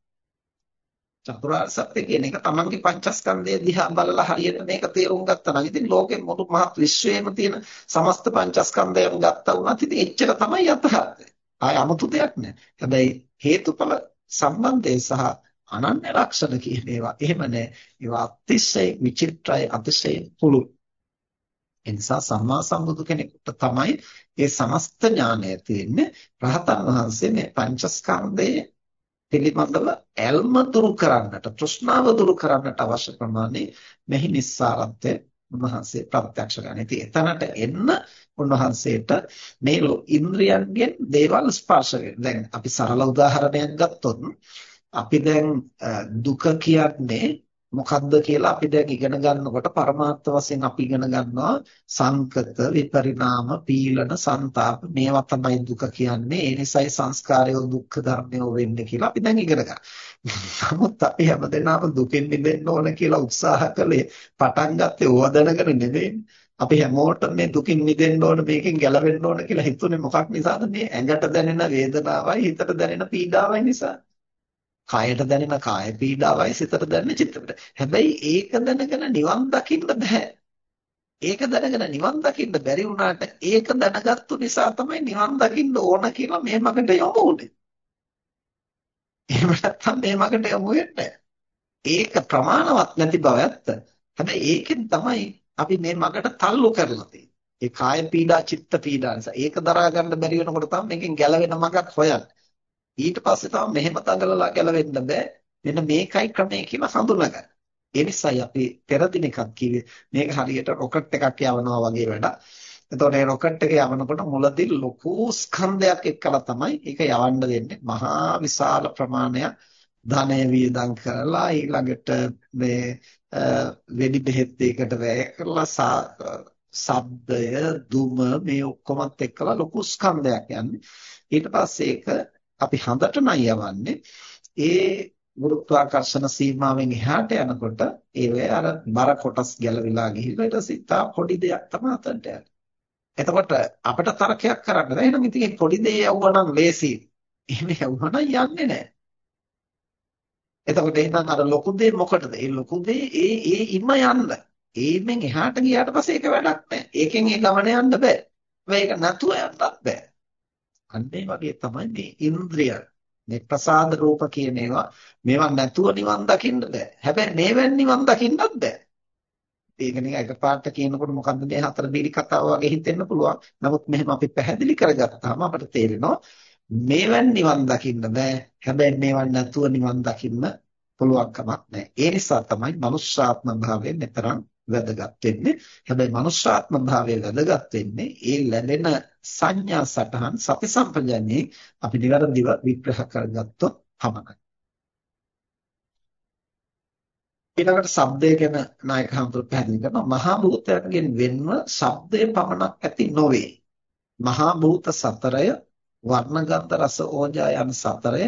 චතුරාර්ය සත්‍ය කියන එක තමන්ගේ පංචස්කන්ධය දිහා බලලා හරියට මේක තේරුම් ගත්තා නම් ඉතින් ලෝකෙ මුළු මහත් විශ්වයේම තියෙන සමස්ත පංචස්කන්ධයන් ගත්තා වුණත් ඉතින් එච්චර තමයි යථාර්ථය. ආය 아무තු දෙයක් නෑ. හැබැයි හේතුඵල සම්බන්ධය සහ අනන්‍ය ලක්ෂණ කියන ඒවා එහෙම නෑ. ඒවා අතිශය විචිත්‍රයි අතිශය පුළුල්. එනිසා සම්මා සම්බුදු කෙනෙකුට තමයි මේ සමස්ත ඥානය තියෙන්නේ. රහතන් වහන්සේ මේ පංචස්කන්ධයේ පිළිබඳව ඇල්ම දුරු කරන්නට තෘෂ්ණාව දුරු කරන්නට අවශ්‍ය ප්‍රමාණය මෙහි නිස්සාරත්වය උන්වහන්සේ ප්‍රත්‍යක්ෂ කරගන්න. ඉතින් එතනට එන්න උන්වහන්සේට මේ ඉන්ද්‍රියන්ගෙන් දේවල් ස්පර්ශ දැන් අපි සරල උදාහරණයක් ගත්තොත් අපි දැන් දුක කියන්නේ මොකක්ද කියලා අපි දැන් ඉගෙන ගන්නකොට පරමාර්ථ වශයෙන් අපි ඉගෙන ගන්නවා සංකත විපරිණාම පීලන ਸੰతాප මේවා තමයි දුක කියන්නේ ඒ නිසායි සංස්කාරය දුක්ඛ ධර්මය වෙන්නේ කියලා අපි දැන් ඉගෙන ගන්නවා. නමුත් අපි හැමදෙනාම දුකෙන් මිදෙන්න ඕන කියලා උත්සාහ කළේ පටන් ගත්තේ ඕව දැනගෙන නෙවෙයි. අපි හැමෝටම මේ දුකින් මිදෙන්න ඕන මේකෙන් ගැලවෙන්න ඕන කියලා හිතුනේ මොකක් නිසාද මේ ඇඟට දැනෙන වේදනාවයි හිතට දැනෙන පීඩාවයි නිසා. කයට දැනෙන කාය පීඩාවයි සිතට දැනෙන චිත්ත පීඩා. හැබැයි ඒක දැනගෙන නිවන් දකින්න බෑ. ඒක දැනගෙන නිවන් දකින්න බැරි වුණාට ඒක දැනගත්තු නිසා තමයි නිවන් දකින්න ඕන කියලා මේ මගට යොමු වුනේ. එහෙම නැත්නම් මේ මගට යොමු වෙන්නේ ඒක ප්‍රමාණවත් නැති බව ඇත්ත. හැබැයි ඒකෙන් තමයි අපි මේ මගට තල්ලු කරලා තියෙන්නේ. ඒ කාය පීඩා චිත්ත පීඩා නිසා ඒක දරා ගන්න බැරි වෙනකොට තමයි මේකෙන් ගැලවෙන මගක් හොයන්නේ. ඊට පස්සේ තමයි මෙහෙම තඟලලා ගැලවෙන්න බෑ. මෙන්න මේකයි ක්‍රමය කියලා හඳුනගන්න. ඒ නිසායි අපි පෙර දිනකක් කිව්වේ මේක හරියට රොකට් එකක් යවනවා වගේ වැඩක්. එතකොට මේ රොකට් එක යවනකොට මුලදී ලොකු ස්කන්ධයක් එක්කලා තමයි ඒක යවන්න දෙන්නේ. මහා විශාල ප්‍රමාණයක් ධනය වියදම් කරලා ඊළඟට මේ වෙඩි බෙහෙත් දෙයකට වැය කරලා ශබ්දය දුම මේ ඔක්කොමත් එක්කලා ලොකු ස්කන්ධයක් යන්නේ. ඊට පස්සේ ඒක අපි හඳට නම් යවන්නේ ඒ ගුරුත්වාකර්ෂණ සීමාවෙන් එහාට යනකොට ඒ අර බර කොටස් ගැලවිලා ගිහිල්ලා ඊට සිතා පොඩි දෙයක් තමයි අතට යන්නේ. එතකොට අපිට තර්කයක් කරන්න බෑ. එහෙනම් ඉතින් පොඩි දෙය යවුවා නම් ලේසි. එහෙම යවුවා නම් යන්නේ නැහැ. එතකොට එහෙනම් අර ලොකු දෙය මොකටද? ඒ ලොකු දෙය ඒ ඒ ඉම යන්න. ඒෙන් එහාට ගියාට පස්සේ ඒක වැඩක් නැහැ. ඒකෙන් ඒ ගමන යන්න බෑ. මේක නැතුව යන්නත් බෑ. අන්න ඒ වගේ තමයි මේ ඉන්ද්‍රිය මේ ප්‍රසාද රූප කියන ඒවා මේවා නැතුව නිවන් දකින්න බෑ. හැබැයි මේවෙන් නිවන් දකින්නත් බෑ. ඒක නිකන් එකපාරට කියනකොට මොකද්ද මේ හතර බීලි කතාව වගේ හිතෙන්න පුළුවන්. නමුත් මෙහෙම අපි පැහැදිලි කරගත්තාම අපිට තේරෙනවා මේවෙන් නිවන් දකින්න බෑ. හැබැයි මේවන් නැතුව නිවන් දකින්න පුළුවන් කමක් නැහැ. ඒ නිසා තමයි මනුෂ්‍යාත්ම භාවයෙන් මෙතරම් වැදගත් වෙන්නේ. හැබැයි මනුෂ්‍යාත්ම භාවය වැදගත් වෙන්නේ ඒ ලැබෙන සංඥා සටහන් සති සම්පජන්යේ අපි නිවැරදිව විග්‍රහ කරගත්තොත් පමණයි. ඊළඟට ශබ්දය ගැන නායක හඳුරු පැහැදිලි කරනවා මහා භූතයන්ගෙන් වෙන්ව ශබ්දය පමණක් ඇති නොවේ. මහා භූත සතරය වර්ණ ගන්ධ රස ඕජා යන සතරය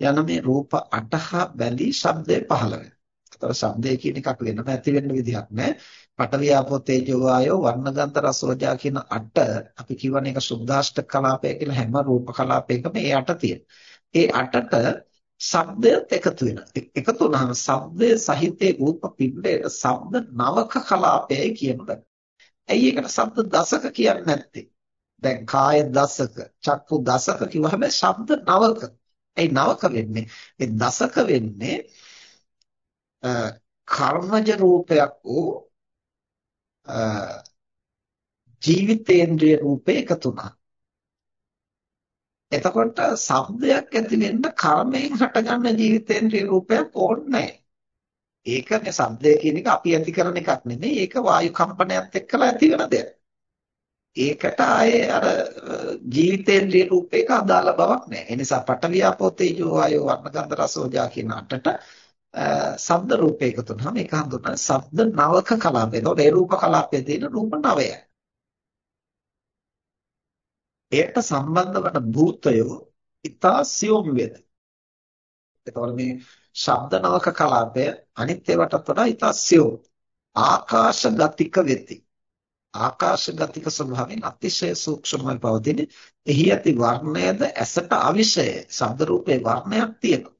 යන මේ රූප 8 හා බැඳී ශබ්දය පහළ වෙනවා. ඒතර ශබ්දය කියන එකක් වෙනම ඇති වෙන්න විදිහක් නැහැ. පඨවි ආපෝ තේජෝ වායෝ වර්ණගන්ධ රසෝජා කියන අට අපි කියවනේ ඒක සුද්ධාෂ්ටක කලාපය කියලා හැම රූප කලාපයකම ඒ අට තියෙනවා. ඒ අටට ශබ්දයත් එකතු වෙනවා. එකතු වුණාම ශබ්දය සහිතේ රූප පිටේ ශබ්ද නවක කලාපයයි කියනවා. ඇයි ඒකට ශබ්ද දසක කියන්නේ නැත්තේ? දැන් කාය දසක, චක්කු දසක කිව්වහම ශබ්ද නවක. ඒ නවක වෙන්නේ. ඒ දසක වෙන්නේ කර්මජ රූපයක් වූ ජීවිතේන්ද්‍රිය රූපේ එකතු වුණා. එතකොට ශබ්දයක් ඇති වෙන්න කර්මයෙන් හටගන්න ජීවිතේන්ද්‍රිය රූපයක් ඕනේ නැහැ. ඒක මේ ශබ්දය කියන එක අපි ඇති කරන එකක් නෙමෙයි. ඒක වායු කම්පනයත් එක්කලා ඇති වෙන දෙයක්. ඒකට ආයේ අර ජීවිතේන්ද්‍රිය රූපයක අදාළ බවක් නැහැ. ඒ නිසා පඨවි ආපෝ තේජෝ වායෝ වර්ණ ගන්ධ රස ඕජා කියන අටට ශබ්ද රූපේ එකතු වුනහම ඒක හඳුන්වන ශබ්ද නවක කලාපය. ඒතකොට ඒ රූප කලාපයේ තියෙන රූප නවයයි. ඒකට සම්බන්ධ වන භූතයෝ ඊතා සියුම් වේද. එතකොට මේ ශබ්ද නවක කලාපය අනිත් ඒවාටත් වඩා ඊතා සියුම්. ආකාශ ගතික වෙති. ආකාශ ගතික ස්වභාවයෙන් අතිශය සූක්ෂමයි පවතින. එහි ඇති වර්ණයද ඇසට අවිෂය. ශබ්ද රූපේ වර්ණයක් තියෙනවා.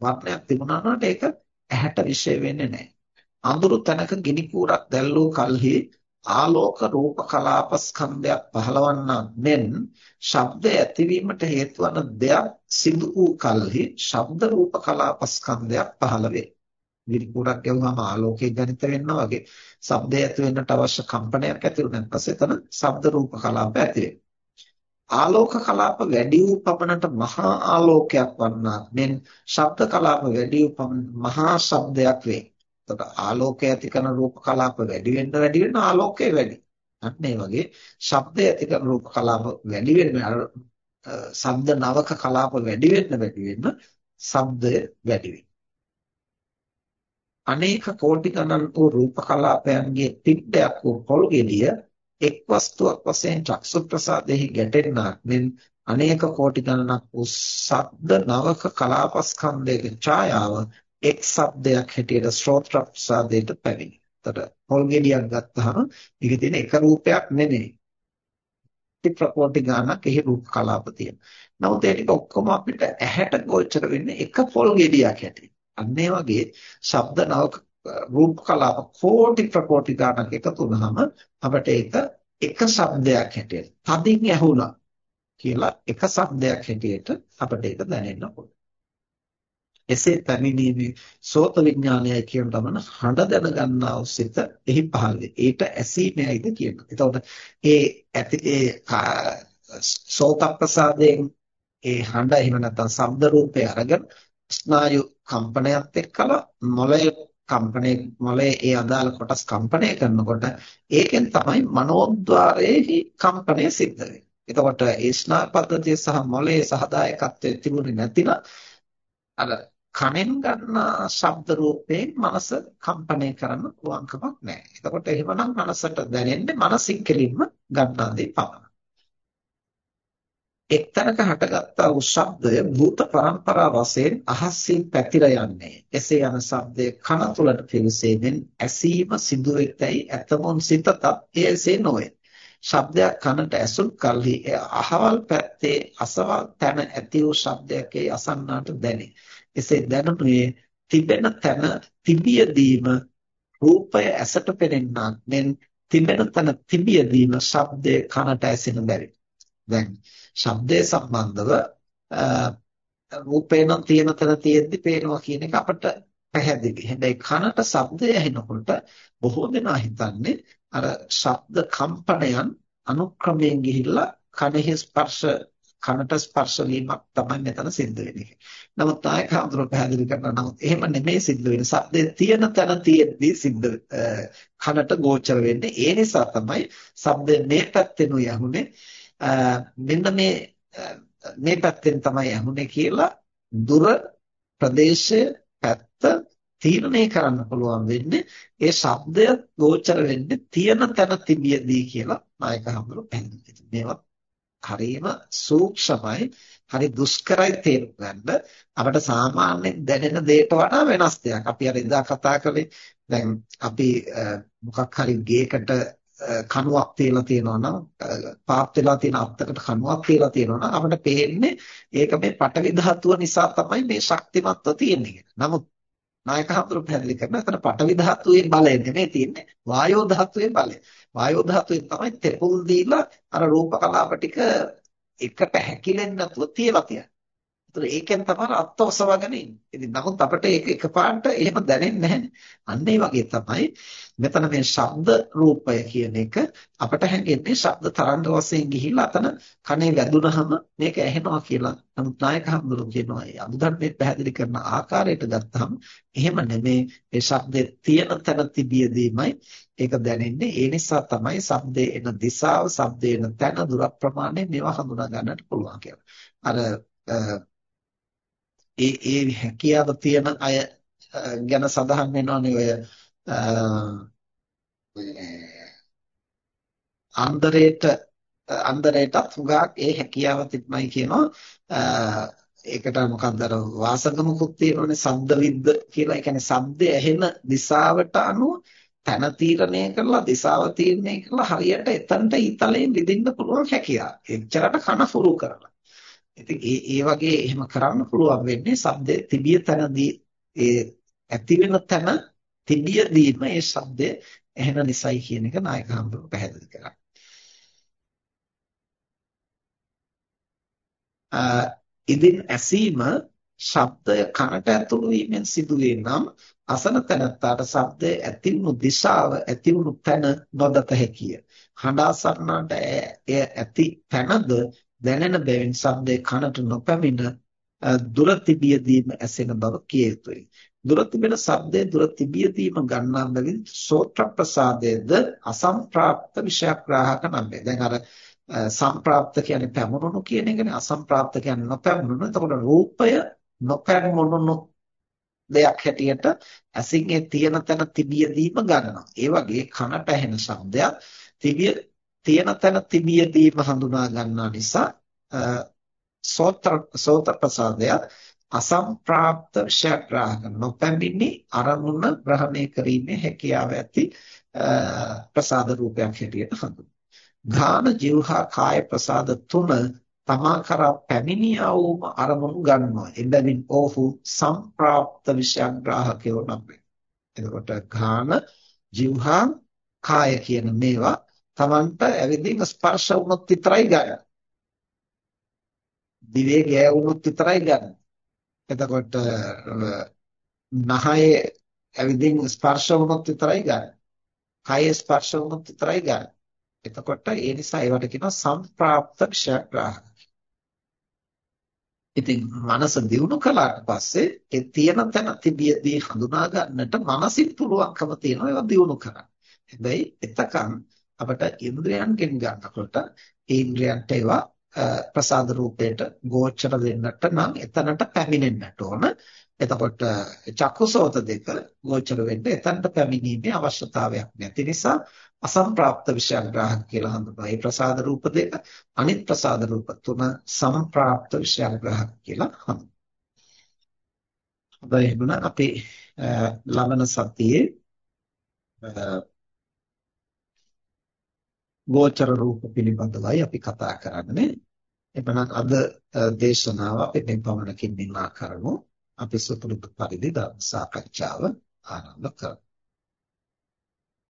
වර්ණයක් තිබුණා නම් ඒක ඇහැට විෂය වෙන්නේ නැහැ. අඳුරු තැනක ගිනි කූරක් දැල්ලූ කලෙහි ආලෝක රූප කලාප ස්කන්ධයක් පහළවන්නා මෙන් ශබ්ද ඇතිවීමට හේතු වන දෙයක් සිදු වූ කලෙහි ශබ්ද රූප කලාප ස්කන්ධයක් පහළ වේ. ගිනි කූරක් ගැහුවාම ආලෝකය ජනිත වෙනවා වගේ ශබ්දය ඇති වෙන්නට අවශ්‍ය කම්පනයක් ඇති වුණාන් පස්සේ එතන ශබ්ද රූප කලාප ඇති වෙනවා. ආලෝක කලාප වැඩි වූ පමණට මහා ආලෝකයක් වන්නා මෙන් ශබ්ද කලාප වැඩි වූ පමණ මහා ශබ්දයක් වේ. එතකොට ආලෝකය ඇති කරන රූප කලාප වැඩි වෙන්න වැඩි වෙන ආලෝකය වැඩි. අන්න ඒ වගේ ශබ්දය ඇති කරන රූප කලාප වැඩි වෙන ශබ්ද නවක කලාප වැඩි වෙන්න වැඩි වෙන්න ශබ්දය වැඩි වෙනවා. අනේක කෝටි ගණන් වූ රූප කලාපයන්ගේ පිටයක් වූ පොල් ගෙඩිය එක් වස්තුවක් වශයෙන් චක්සු ප්‍රසාදෙහි ගැටෙන්නාක් මෙන් අනේක කෝටි ගණනක් වූ ශබ්ද නවක කලාපස්කන්ධයේ ඡායාව එක් ශබ්දයක් හැටියට ශ්‍රෝත්‍ර ප්‍රසාදයට පැමිණි. එතකොට පොල් ගෙඩියක් ගත්තාම ඒකේ තියෙන එක රූපයක් නෙමෙයි. ප්‍රකෝටි ගානක් එහි රූප කලාප තියෙනවා. නමුත් ඒ ටික ඔක්කොම අපිට ඇහැට ගෝචර වෙන්නේ එක පොල් ගෙඩියක් හැටියට. අන්න ඒ වගේ ශබ්ද නවක රූප කලාප කෝටි ප්‍රකෝටි ගණක් එකතු වුනහම අපිට ඒක එක શબ્දයක් හැටියට තදින් ඇහුණා කියලා එක શબ્දයක් හැටියට අපිට ඒක දැනෙන්න ඕන. එසේ පැමිණීමේ සෝත විඥානයයි කියන තමන හඬ දැනගන්නා උසිත එහි පහළයි. ඊට ඇසීමයිද කියන. එතකොට ඒ ඇති ඒ සෝත ප්‍රසාදයෙන් ඒ හඬ එහෙම නැත්නම් ශබ්ද රූපේ අරගෙන ස්නායු කම්පනයත් එක්කලා මොළයේ කම්පණය මොළයේ ඒ අදාළ කොටස් කම්පණය කරනකොට ඒකෙන් තමයි මනෝද්වාරයේ කම්පණය සිද්ධ වෙන්නේ. එතකොට ඒ ස්නායු පද්ධතිය සහ මොළයේ සහදායකත්වයේ තිබුණේ නැතිනම් අර කනෙන් ගන්න ශබ්ද රූපයෙන් මනස කම්පණය කරන්න පුළුවන්කමක් නැහැ. එතකොට එහෙමනම් මනසට දැනෙන්නේ මනසින් කෙලින්ම ගන්නා දේ පමණයි. එක්තැනක හටගත්තා වූ ශබ්දය භූත පරම්පරා වශයෙන් අහසින් පැතිර යන්නේ. එසේ යන ශබ්දය කන තුලට පිවිසෙමින් ඇසීම සිදු වෙතයි ඇතමොන් සිතත් එසේ නොවේ. ශබ්දයක් කනට ඇසුල් කලෙහි අහවල් පැත්තේ අසවල් තැන ඇති වූ ශබ්දයක් ඒ අසන්නාට දැනේ. එසේ දැනුනේ තිබෙන තැන තිබියදීම රූපය ඇසට පෙනෙන්නාක් මෙන් තිබෙන තැන තිබියදීම ශබ්දය කනට ඇසෙන බැරි. දැන් ශබ්දය සම්බන්ධව රූපේ නම් තියෙන තැන තියෙද්දි පේනවා කියන එක අපට පැහැදිලි. හැබැයි කනට ශබ්දය ඇහෙනකොට බොහෝ දෙනා හිතන්නේ අර ශබ්ද කම්පනයන් අනුක්‍රමයෙන් ගිහිල්ලා කනෙහි ස්පර්ශ කනට ස්පර්ශ වීමක් තමයි මෙතන සිද්ධ වෙන්නේ. නමුත් ආයක හඳුර පැහැදිලි කරනවා නමුත් එහෙම නෙමෙයි සිද්ධ වෙන්නේ. ශබ්දේ තියෙන තැන තියෙද්දි සිද්ධ කනට ගෝචර වෙන්නේ. ඒ නිසා තමයි ශබ්දේ මේ පැත්තෙනු යහුනේ මෙන්න මේ මේ පැත්තෙන් තමයි යහුනේ කියලා දුර ප්‍රදේශය පැත්ත තීරණය කරන්න පුළුවන් වෙන්නේ. ඒ ශබ්දය ගෝචර වෙන්නේ තියෙන තැන තිබියදී කියලා නායක හඳුර පැහැදිලි. මේවා හරිම සූක්ෂමයි. හරි දුෂ්කරයි තේරුම් ගන්න. අපිට සාමාන්‍යයෙන් දැනෙන දෙයට වඩා වෙනස් දෙයක්. අපි අර එදා කතා කළේ දැන් අපි මොකක් හරි ගේකට කණුවක් තියලා තියෙනවා නම් පාත් වෙලා තියෙන අත්තකට කණුවක් තියලා තියෙනවා නම් අපිට පේන්නේ ඒක මේ පටවි ධාතුව නිසා තමයි මේ ශක්තිමත්ව තියෙන්නේ නමුත් නායක හඳුරු පැහැදිලි කරන එතන පටවි ධාතුවේ බලය නෙමෙයි තියෙන්නේ වායෝ ධාතුවේ බලය. වායෝ ධාතුවේ තමයි තෙපුල් දීලා අර රූප කලාප ටික එකට හැකිලෙන්නේ නැතුව තියලා තියෙන්නේ. ඒතර ඒකෙන් තමයි අත්ත ඔසවගෙන ඉන්නේ. ඉතින් නමුත් අපිට ඒක එකපාරට එහෙම දැනෙන්නේ නැහැ. අන්න ඒ වගේ තමයි මෙතන මේ ශබ්ද රූපය කියන එක අපට හැඟෙන්නේ ශබ්ද තරංග වශයෙන් ගිහිල්ලා අතන කනේ වැදුනහම මේක ඇහෙනවා කියලා. නමුත් නායක හඳුරු කියනවා ඒ අනුධර්මයේ පැහැදිලි කරන ආකාරයට ගත්තහම එහෙම නෙමේ ඒ ශබ්දේ තියෙන තැන තිබියදීමයි ඒක දැනෙන්නේ. ඒ නිසා තමයි ශබ්දේ එන දිශාව, ශබ්දේ එන තැන, දුර ප්‍රමාණය මේවා හඳුනා ගන්නට පුළුවන් කියලා. අර ඒ ඒ හැකියාව තියෙන අය ගැන සඳහන් වෙනවානේ ඔය අන්දරේට අන්දරේටත් හුඟක් ඒ හැකියාව තිබ්මයි කියනවා ඒකට මොකක්ද අර වාසගමකුත් තියෙනවනේ ශබ්ද විද්ද කියලා. ඒ කියන්නේ ශබ්දය ඇහෙන දිශාවට අනුව තන තීරණය කරලා දිශාව තීරණය කරලා හරියට එතනට ඊතලයෙන් විදින්න පුළුවන් හැකියාව. එච්චරට කන පුරු කරලා. ඉතින් ඒ ඒ වගේ එහෙම කරන්න පුළුවන් වෙන්නේ ශබ්දේ තිබිය තැනදී ඒ ඇති වෙන තැන තිබියදීම ඒ ශබ්දය ඇහෙන නිසයි කියන එක නායක හඳුරු පැහැදිලි කරා. ඉදින් ඇසීම ශබ්දය කනට ඇතුළු වීමෙන් සිදුවේ නම් අසන තැනත්තාට ශබ්දය ඇතිවුණු දිශාව ඇතිවුණු තැන නොදත හැකිය. හඬ අසන්නාට එය ඇති තැනද දැනෙන බැවින් ශබ්දේ කනට නොපැමිණ දුර තිබියදීම ඇසෙන බව කිය යුතුයි. දුර තිබෙන ශබ්දයේ දුර තිබියදීම ගන්නා බැවින් සෝත්‍ර ප්‍රසාදයේද අසම්ප්‍රාප්ත විෂයග්‍රාහක නම්බේ. දැන් අර සම්ප්‍රාප්ත කියන්නේ පැමුණුණු කියන එකනේ අසම්ප්‍රාප්ත කියන්නේ නොපැමුණුණු. එතකොට රූපය නොපැමුණුණු දෙයක් හැටියට ඇසින් ඒ තියෙන තැන තිබියදීම ගන්නවා. ඒ වගේ කනට ඇහෙන ශබ්දයක් තිබිය තියෙන තැන තිබියදීම හඳුනා ගන්නා නිසා සෝත්‍ර සෝත ප්‍රසාදය අසම්ප්‍රාප්ත විෂයග්‍රාහක නොපැමිණි අරමුණ ග්‍රහණය කිරීමේ හැකියාව ඇති ප්‍රසාද රූපයක් හැටියට හඳුන්වනවා. ඝාන જીවහා කාය ප්‍රසාද තුන තමා කරා පැමිණියා වූම අරමුණු ගන්නවා. එබැවින් ඔහු සම්ප්‍රාප්ත විෂයග්‍රාහකයෝ නම් වේ. එතකොට ඝාන જીවහා කාය කියන මේවා Tamanට ඇවිදින් ස්පර්ශ වුණොත් විතරයි ගන්න. දිවේ ගෑවුනොත් විතරයි ගන්න. එතකොට නහයේ ඇවිදින් ස්පර්ශ වුණොත් විතරයි ගන්න. කය ස්පර්ශ වුණොත් විතරයි ගන්න. එතකොට ඒ නිසා ඒවට කියනවා සම්ප්‍රාප්ත ක්ෂයග්‍රාහක. ඉතින් මනස දියුණු කළාට පස්සේ ඒ තියෙන තැන තිබියදී හඳුනා ගන්නට මනසින් පුළුවන්කම තියෙනවා ඒවා දියුණු කරන්න. හැබැයි එතකන් අපට ඉන්ද්‍රයන්ගෙන් ගන්නකොට ඒ ඉන්ද්‍රයන්ට ඒවා ප්‍රසාද රූපයට ගෝචර වෙන්නට නම් එතනට පැමිණෙන්නට ඕන. එතකොට චක්කුසෝත දෙක ගෝචර වෙන්න එතනට පැමිණීමේ අවශ්‍යතාවයක් නැති නිසා අසම්ප්‍රාප්ත විෂයග්‍රාහක කියලා හඳුන්වනවා. මේ ප්‍රසාද රූප දෙක අනිත් ප්‍රසාද රූප තුන සම්ප්‍රාප්ත විෂයග්‍රාහක කියලා හඳුන්වනවා. හොඳයි එහෙනම් අපි ලබන සතියේ ගෝචර රූප පිළිබඳවයි අපි කතා කරන්නේ. එපමණ අද දේශනාව අපි මේ පමණකින් නිමා කරමු. අපි සුපුරුදු පරිදි ධර්ම සාකච්ඡාව ආරම්භ කරමු.